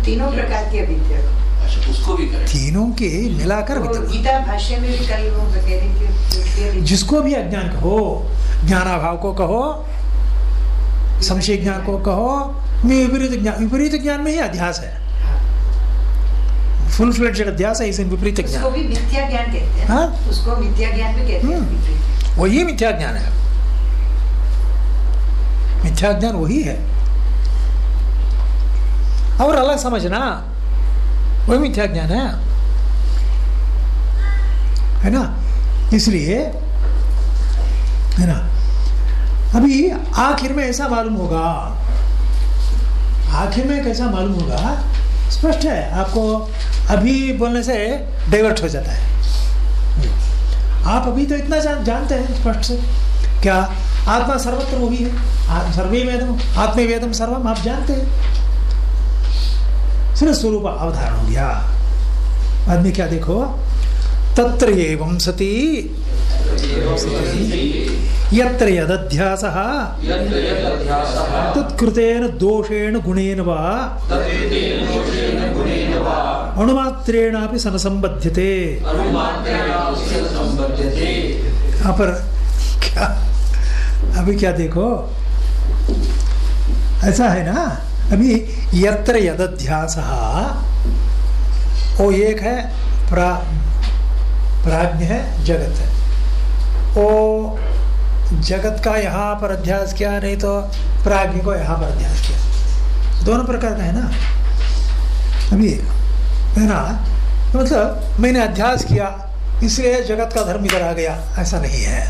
तीनों प्रकार की अविद्या। अच्छा उसको भी करेगा। तीनों के मिलाकर तो गीता भाष्य में भी कह रही जिसको भी अज्ञान कहो ज्ञानाभाव को कहो संशय ज्ञान को कहो विपरीत ज्ञान विपरीत ज्ञान में ही अध्यास है। फुल फ्लेड अध्यास है इसे विपरीत उसको ज्ञान भी मिथ्या ज्ञान कहते हैं। हाँ? उसको मिथ्या ज्ञान भी कहते हैं हम्म। वही मिथ्या ज्ञान है। मिथ्या ज्ञान वही है। और अलग समझना वही मिथ्या ज्ञान है। है ना? इसलिए है ना? अभी आखिर में ऐसा मालूम होगा आखिर में कैसा मालूम होगा? स्पष्ट है आपको अभी बोलने से डाइवर्ट हो जाता है। आप अभी तो इतना जान, जानते हैं स्पष्ट से। क्या आत्मा सर्वत्र वही है? आ- सर्वे वेदम आत्मे वेदम सर्वम आप जानते हैं। सिर्फ़ स्वरूप अवधारण हो गया। बाद में क्या देखो? तत्र एवं सती। यत्र यदध्यासः। तत्कृतेन दोषेण गुणेन वा। अणुमात्रेणापि सनसंबध्यते यहाँ पर क्या अभी क्या देखो? ऐसा है ना? अभी यत्र यदध्यास। वो एक है प्रा प्राज्ञ है जगत है। वो जगत का यहाँ पर अध्यास किया, नहीं तो प्राज्ञ को यहाँ पर अध्यास किया। दोनों प्रकार का है ना? अभी है ना? मतलब मैंने अध्यास किया, इसलिए जगत का धर्म इधर आ गया। ऐसा नहीं है।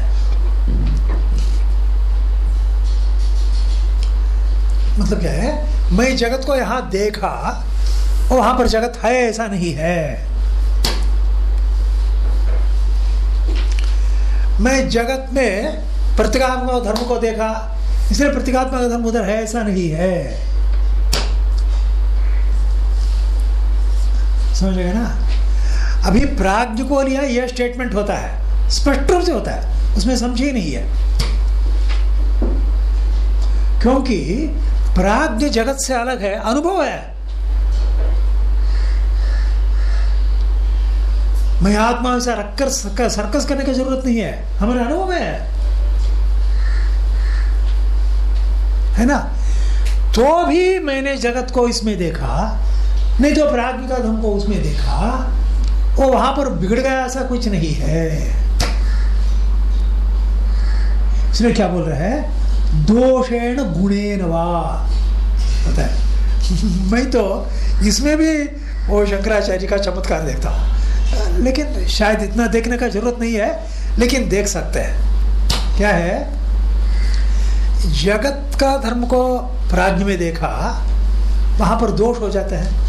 मतलब क्या है? मैं जगत को यहाँ देखा, और वहाँ पर जगत है, ऐसा नहीं है। मैं जगत में प्रतीकात्मक धर्म को देखा, इसलिए प्रतीकात्मक धर्म उधर है, ऐसा नहीं है। समझ गए ना? अभी प्राग्ञ को लिया, यह स्टेटमेंट होता है। स्पष्ट रूप से होता है। उसमें समझे नहीं है। क्योंकि प्राग्ञ जगत से अलग है, अनुभव है। मैं आत्मा से रखकर सर्कस करने की ज़रूरत नहीं है। हमारे अनुभव है। है ना? तो भी मैंने जगत को इसमें देखा, नहीं तो प्राज्ञ का धर्म को उसमें देखा, वो वहाँ पर बिगड़ गया ऐसा कुछ नहीं है। इसमें क्या बोल रहे हैं? दोषेण गुणेन वा। पता है? मैं तो इसमें भी वो शंकराचार्य का चमत्कार देखता हूँ। लेकिन शायद इतना देखने का ज़रूरत नहीं है, लेकिन देख सकते हैं। क्या है? जगत का धर्म को प्राज्ञ में देखा, वहाँ पर दोष हो जाते हैं।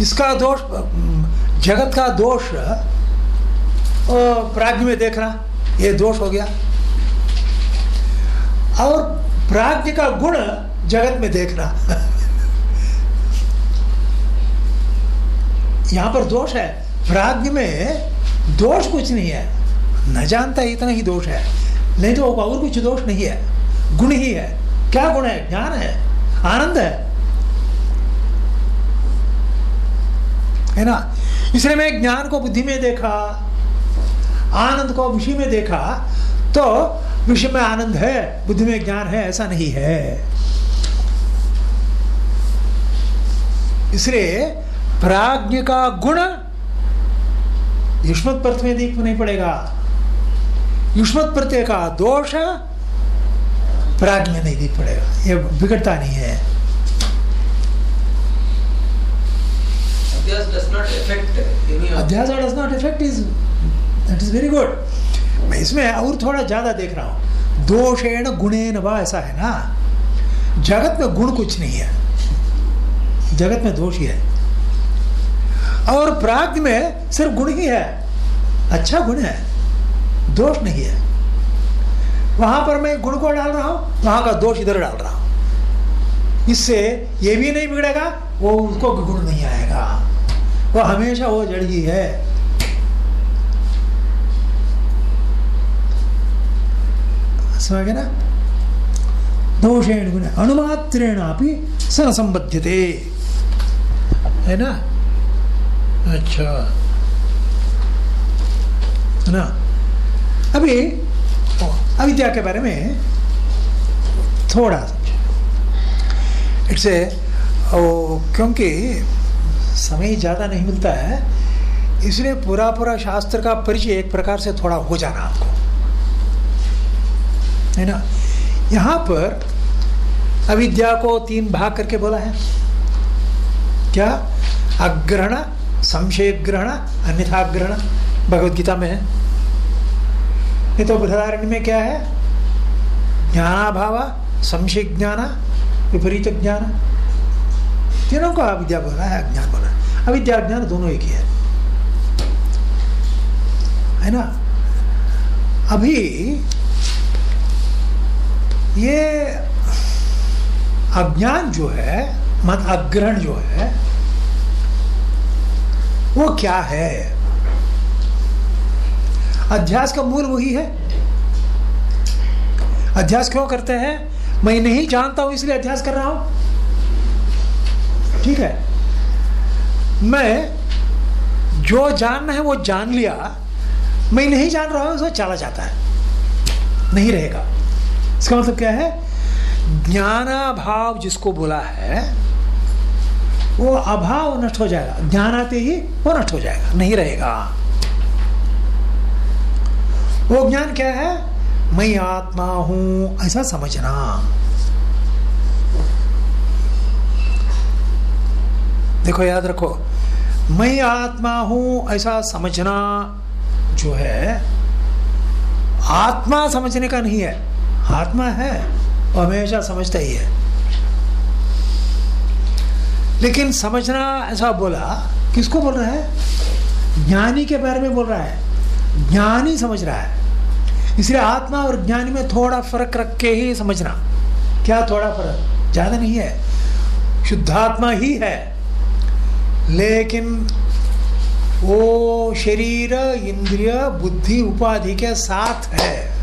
इसका दोष, जगत का दोष प्राज्ञ में देखना, ये दोष हो गया। और प्राज्ञ का गुण जगत में देखना। यहाँ पर दोष है। प्राज्ञ में दोष कुछ नहीं है। न जानता इतना ही दोष है। नहीं तो और कुछ दोष नहीं है। गुण ही है। क्या गुण है? ज्ञान है। आनंद है। है ना? इसलिए मैं ज्ञान को बुद्धि में देखा, आनंद को विषय में देखा तो विषय में आनंद है, बुद्धि में ज्ञान है, ऐसा नहीं है। इसलिए प्राज्ञ का गुण, युष्मत पर्थ में दिख नहीं पड़ेगा। युष्मत प्रत्यय का दोष प्राग में नहीं दिख पड़ेगा। ये बिगड़ता नहीं है। Does not affect अध्यास does not effect is that is very good मैं इसमें और थोड़ा ज़्यादा देख रहा हूँ। दोषेण गुणेन वा ऐसा है ना? जगत में गुण कुछ नहीं है। जगत में दोष ही है। और प्राग्ञ में सिर्फ़ गुण ही है। अच्छा गुण है। दोष नहीं है। वहाँ पर मैं गुण को डाल रहा हूँ, वहाँ का दोष इधर डाल रहा हूँ। इससे ये भी नहीं बिगड़ेगा, वो उसको गुण नहीं आएगा। वो हमेशा वो जड़ ही है। ना? दोषेण गुण अणुमात्रेण अपनी है ना? अच्छा। है ना? अभी अविद्या के बारे में थोड़ा इट्स ए क्योंकि समय ज़्यादा नहीं मिलता है, इसलिए पूरा पूरा शास्त्र का परिचय एक प्रकार से थोड़ा हो जाना आपको। है ना? यहाँ पर अविद्या को तीन भाग करके बोला है। क्या? अग्रहण, संशय ग्रहण, अन्यथा ग्रहण। भगवत गीता में है। नहीं तो बृहदारण्य में क्या है? ज्ञानाभाव संशय ज्ञान, विपरीत ज्ञान। तीनों को अविद्या बोला है, अज्ञान बोला है। अविद्या ज्ञान दोनों एक ही है। है ना? अभी ये अज्ञान जो है मत अग्रहण जो है, वो क्या है? अध्यास का मूल वही है। अध्यास क्यों करते हैं? मैं नहीं जानता हूँ, इसलिए अध्यास कर रहा हूँ। ठीक है? मैं जो जानना है वो जान लिया। मैं नहीं जान रहा हूँ उसको चला जाता है। नहीं रहेगा। इसका मतलब क्या है? ज्ञानाभाव जिसको बोला है, वो अभाव नष्ट हो जाएगा। ज्ञान आते ही वो नष्ट हो जाएगा। नहीं रहेगा। वो ज्ञान क्या है? मैं आत्मा हूँ, ऐसा समझना। देखो, याद रखो, मैं आत्मा हूँ, ऐसा समझना जो है, आत्मा समझने का नहीं है। आत्मा है, वो हमेशा समझता ही है। लेकिन समझना, ऐसा बोला, किसको बोल रहा है? ज्ञानी के बारे में बोल रहा है। ज्ञानी समझ रहा है। इसलिए आत्मा और ज्ञानी में थोड़ा फ़र्क रख के ही समझना। क्या थोड़ा फ़र्क? ज़्यादा नहीं है। शुद्धात्मा ही है। लेकिन वो शरीर, इंद्रिय, बुद्धि, उपाधि के साथ है।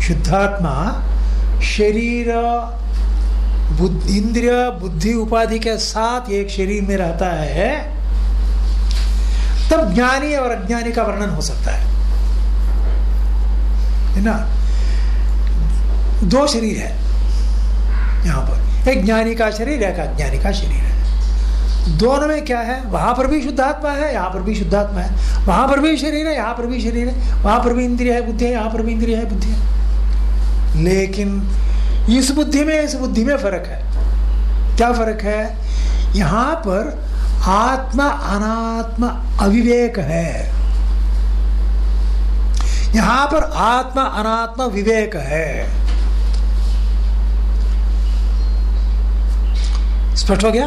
शुद्धात्मा शरीर, बुद्ध, इंद्रिय, बुद्धि, उपाधि के साथ एक शरीर में रहता है। तब ज्ञानी और अज्ञानी का वर्णन हो सकता है। है ना? दो शरीर है यहाँ पर। एक ज्ञानी का शरीर, एक अज्ञानी का शरीर है। दोनों में क्या है? वहाँ पर भी शुद्धात्मा है, यहाँ पर भी शुद्धात्मा है। वहाँ पर भी शरीर है, यहाँ पर भी शरीर है। वहाँ पर भी इंद्रिय है बुद्धि है, यहाँ पर भी इंद्रिय है बुद्धि है। लेकिन इस बुद्धि में, इस बुद्धि में फ़र्क है। क्या फ़र्क है? यहाँ पर आत्मा अनात्मा अविवेक है। यहाँ पर आत्मा अनात्मा विवेक है। स्पष्ट हो गया?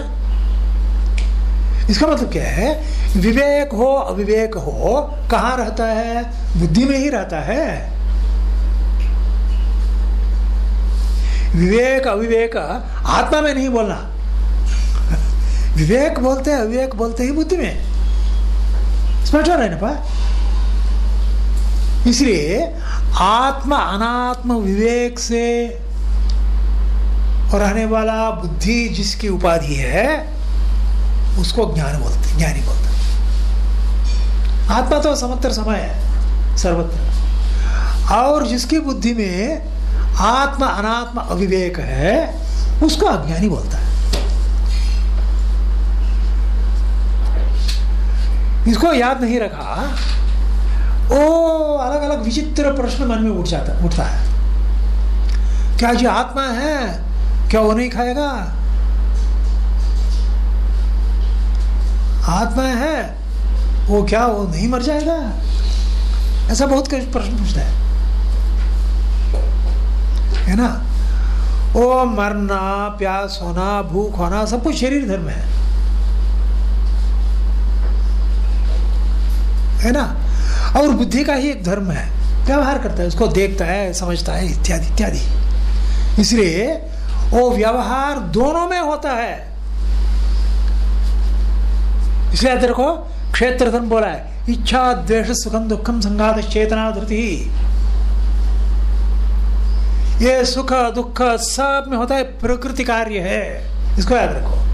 इसका मतलब क्या है? विवेक हो, अविवेक हो, कहाँ रहता है? बुद्धि में ही रहता है। विवेक, अविवेक, आत्मा में नहीं बोलना। विवेक बोलते हैं अविवेक बोलते ही बुद्धि में। स्पष्ट हो रहा है ना पा? इसलिए आत्मा अनात्म विवेक से रहने वाला बुद्धि जिसकी उपाधि है, उसको ज्ञान बोलते ज्ञानी बोलते आत्मा तो समत्र समय है, सर्वत्र। और जिसकी बुद्धि में आत्मा अनात्मा अविवेक है, उसको अज्ञानी बोलता है। इसको याद नहीं रखा, ओ अलग अलग विचित्र प्रश्न मन में उठ जाता, उठता है। क्या जी आत्मा है? क्या वो नहीं खाएगा? आत्मा है, वो क्या वो नहीं मर जाएगा? ऐसा बहुत प्रश्न पूछता है। है ना? वो मरना, प्यास होना, भूख होना, सब कुछ शरीर धर्म है। है ना? और बुद्धि का ही एक धर्म है। व्यवहार करता है, उसको देखता है, समझता है, इत्यादि इत्यादि। इसलिए वो व्यवहार दोनों में होता है। इसलिए देखो क्षेत्र धर्म बोला है, इच्छा, द्वेष सुखम दुखम संघात, चेतना, धृति। ये सुख, दुख सब में होता है, प्रकृति कार्य है। इसको याद रखो।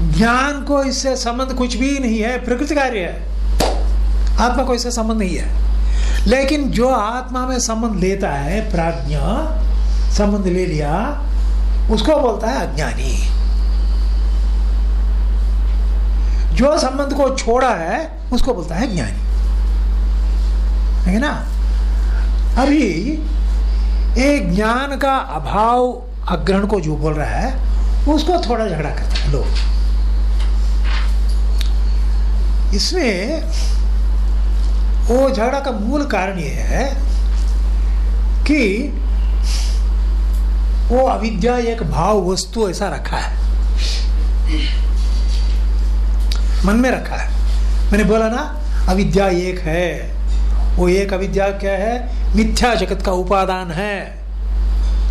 ज्ञान को इससे संबंध कुछ भी नहीं है, प्रकृति कार्य है। आत्मा को इससे संबंध नहीं है। लेकिन जो आत्मा में संबंध लेता है, प्राज्ञा, संबंध ले लिया, उसको बोलता है अज्ञानी। जो संबंध को छोड़ा है, उसको बोलता है ज्ञानी। है ना? अभी एक ज्ञान का अभाव अग्रहण को जो बोल रहा है, उसको थोड़ा झगड़ा करता है लोग इसमें वो झगड़ा का मूल कारण ये है कि वो अविद्या एक भाव वस्तु ऐसा रखा है। मन में रखा है। मैंने बोला ना, अविद्या एक है। वो एक अविद्या क्या है? मिथ्या जगत का उपादान है।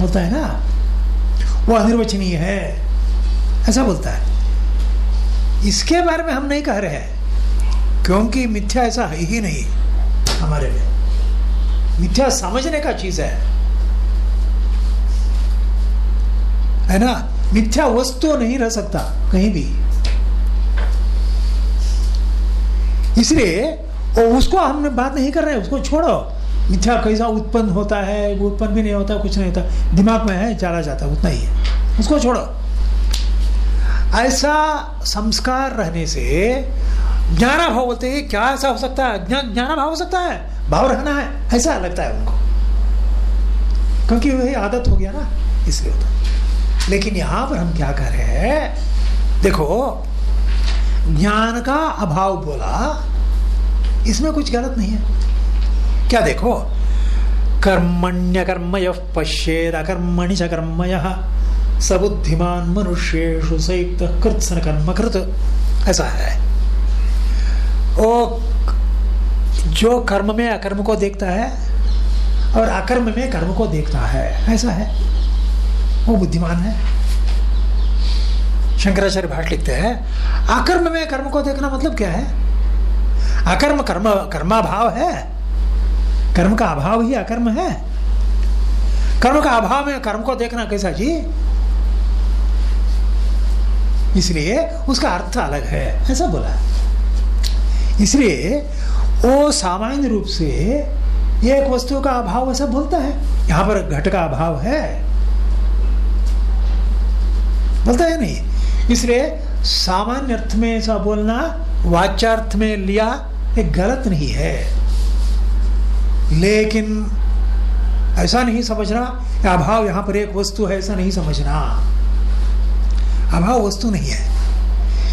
बोलता है ना? वो अनिर्वचनीय है। ऐसा बोलता है। इसके बारे में हम नहीं कह रहे हैं। क्योंकि मिथ्या ऐसा है ही नहीं हमारे में मिथ्या समझने का चीज़ है। है ना? मिथ्या वस्तु नहीं रह सकता कहीं भी। इसलिए उसको हम बात नहीं कर रहे, उसको छोड़ो। मिथ्या कैसा उत्पन्न होता है उत्पन्न भी नहीं होता, कुछ नहीं होता। दिमाग में है चला जाता उतना ही है। उसको छोड़ो। ऐसा संस्कार रहने से ज्ञाना भाव बोलते हैं, क्या ऐसा हो सकता है? ज्ञान ज्ञाना भाव हो सकता है। भाव रखना है। ऐसा लगता है उनको। क्योंकि वही आदत हो गया ना, इसलिए होता है। लेकिन यहाँ पर हम क्या कर रहे हैं, देखो, ज्ञान का अभाव बोला, इसमें कुछ गलत नहीं है। क्या देखो कर्मण्य कर्मय पश्येद अकर्मणि च कर्मय, सबुद्धिमान मनुष्येषु संयुक्त कृत सन कर्म कृत। ऐसा है। ओ जो कर्म में अकर्म को देखता है और अकर्म में कर्म को देखता है। ऐसा है। वो बुद्धिमान है। शंकराचार्य भाट लिखते हैं, अकर्म में कर्म को देखना मतलब क्या है? अकर्म कर्म, कर्माभाव है। कर्म का अभाव ही अकर्म है। कर्म का अभाव में कर्म को देखना कैसा जी? इसलिए उसका अर्थ अलग है। ऐसा बोला इसलिए वो सामान्य रूप से एक वस्तु का अभाव ऐसा बोलता है। यहाँ पर घट का अभाव है। बोलता है नहीं। इसलिए सामान्य अर्थ में ऐसा बोलना, वाच्यार्थ में लिया एक गलत नहीं है। लेकिन ऐसा नहीं समझना, अभाव यहाँ पर एक वस्तु है, ऐसा नहीं समझना। अभाव वस्तु नहीं है।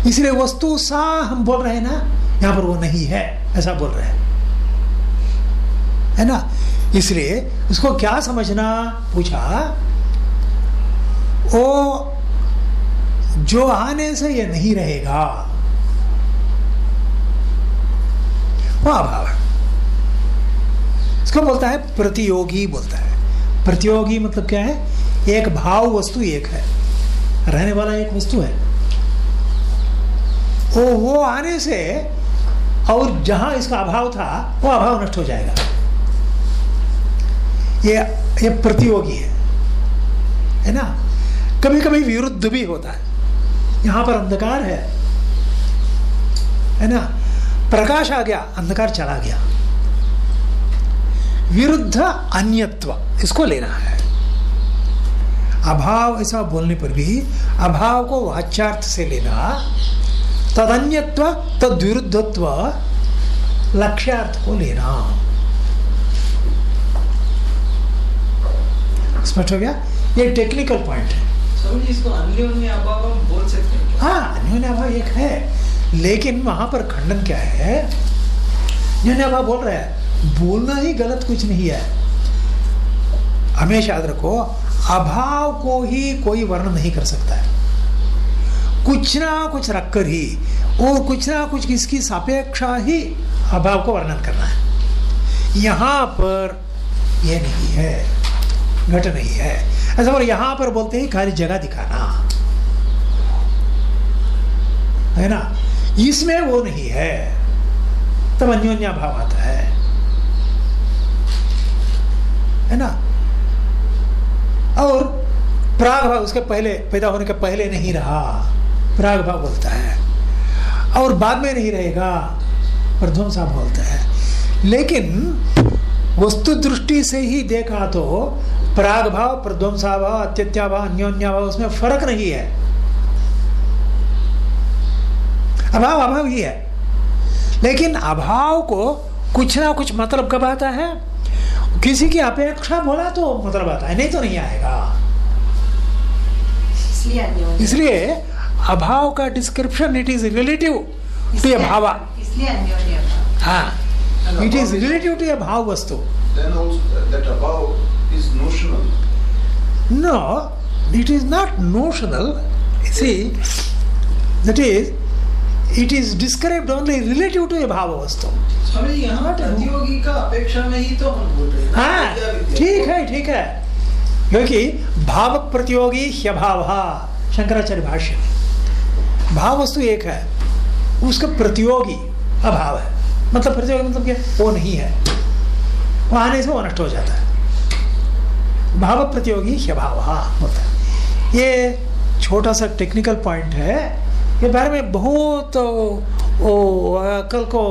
इसलिए वस्तु सा हम बोल रहे हैं ना यहाँ पर वो नहीं है, ऐसा बोल रहे हैं। है ना? इसलिए उसको क्या समझना? पूछा वो जो आने से ये नहीं रहेगा। वो अभाव है इसको बोलता है प्रतियोगी, बोलता है। प्रतियोगी मतलब क्या है? एक भाव वस्तु एक है। रहने वाला एक वस्तु है। वो वो आने से और जहाँ इसका अभाव था, वो अभाव नष्ट हो जाएगा। ये ये प्रतियोगी है। है ना? कभी कभी विरुद्ध भी होता है। यहाँ पर अंधकार है। है ना? प्रकाश आ गया, अंधकार चला गया। विरुद्ध अन्यत्व, इसको लेना है। अभाव ऐसा बोलने पर भी, अभाव को वाच्यार्थ से लेना तदन्यत्व तद विरुद्धत्व लक्ष्यार्थ को लेना स्पष्ट हो गया? ये टेक्निकल पॉइंट है। इसको हम बोल सकते हैं हाँ अन्योन्य अभाव एक है। लेकिन वहाँ पर खंडन क्या है? अन्योन्य अभाव बोल रहा है। बोलना ही गलत कुछ नहीं है। हमेशा याद रखो अभाव को ही कोई वर्णन नहीं कर सकता है। कुछ ना कुछ रखकर ही और कुछ ना कुछ किसकी सापेक्षा ही अभाव को वर्णन करना है। यहाँ पर ये नहीं है, घट नहीं है। ऐसा और यहाँ पर बोलते ही खाली जगह दिखाना। है ना? इसमें वो नहीं है। तब अन्योन्या भाव आता है। है ना? और प्राग भाव उसके पहले, पैदा होने के पहले नहीं रहा। प्राग भाव बोलता है। और बाद में नहीं रहेगा प्रध्वंसा बोलता है। लेकिन वस्तु दृष्टि से ही देखा तो प्राग भाव प्रध्वंसा भाव अत्यत्या भाव अन्योन्या भाव उसमें फ़र्क नहीं है। अभाव अभाव ही है। लेकिन अभाव को कुछ ना कुछ मतलब कब आता है? किसी की अपेक्षा बोला तो मतलब आता है नहीं तो नहीं आएगा। इसलिए अभाव का description it is relative to a इसलिए- भाव इसलिए अन्योन्य भाव हाँ। It is relative to a भाव वस्तु. No, it is not notional. See, that is, it is described only relative to a bhava vastu. यहाँ प्रतियोगी का अपेक्षा में ही तो हम बोल रहे हैं। हाँ। ठीक है ठीक है। क्योंकि भाव प्रतियोगी ह्यभाव शंकराचार्य भाष्य में। भाव वस्तु एक है उसका प्रतियोगी अभाव है। मतलब प्रतियोगी मतलब क्या? वो नहीं है। वो आने से वो नष्ट हो जाता है। भाव प्रतियोगी ह्यभाव होता है। ये छोटा सा टेक्निकल पॉइंट है। ये बारे में बहुत ओ, कल को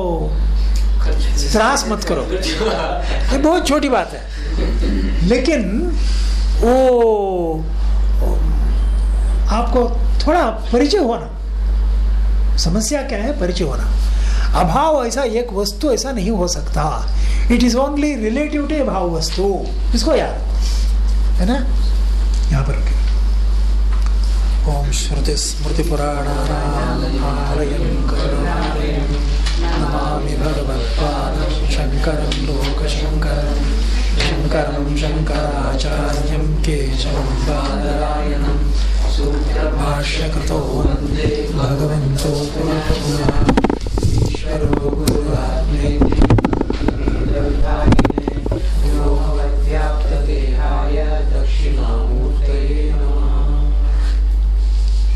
त्रास मत करो। ये बहुत छोटी बात है। लेकिन वो आपको थोड़ा परिचय होना। समस्या क्या है? परिचय होना। अभाव ऐसा एक वस्तु ऐसा नहीं हो सकता। It is only relative to भाव वस्तु। इसको याद? है ना? यहाँ पर रुके ओम श्रुति स्मृति नमामि भगवत्पादं शङ्करं लोकशङ्करं, शङ्करं शङ्कराचार्यं केशवं सूत्रभाष्यकृतो वंदे भगवन्तो पुनः ईश्वरो गुरुरात्मे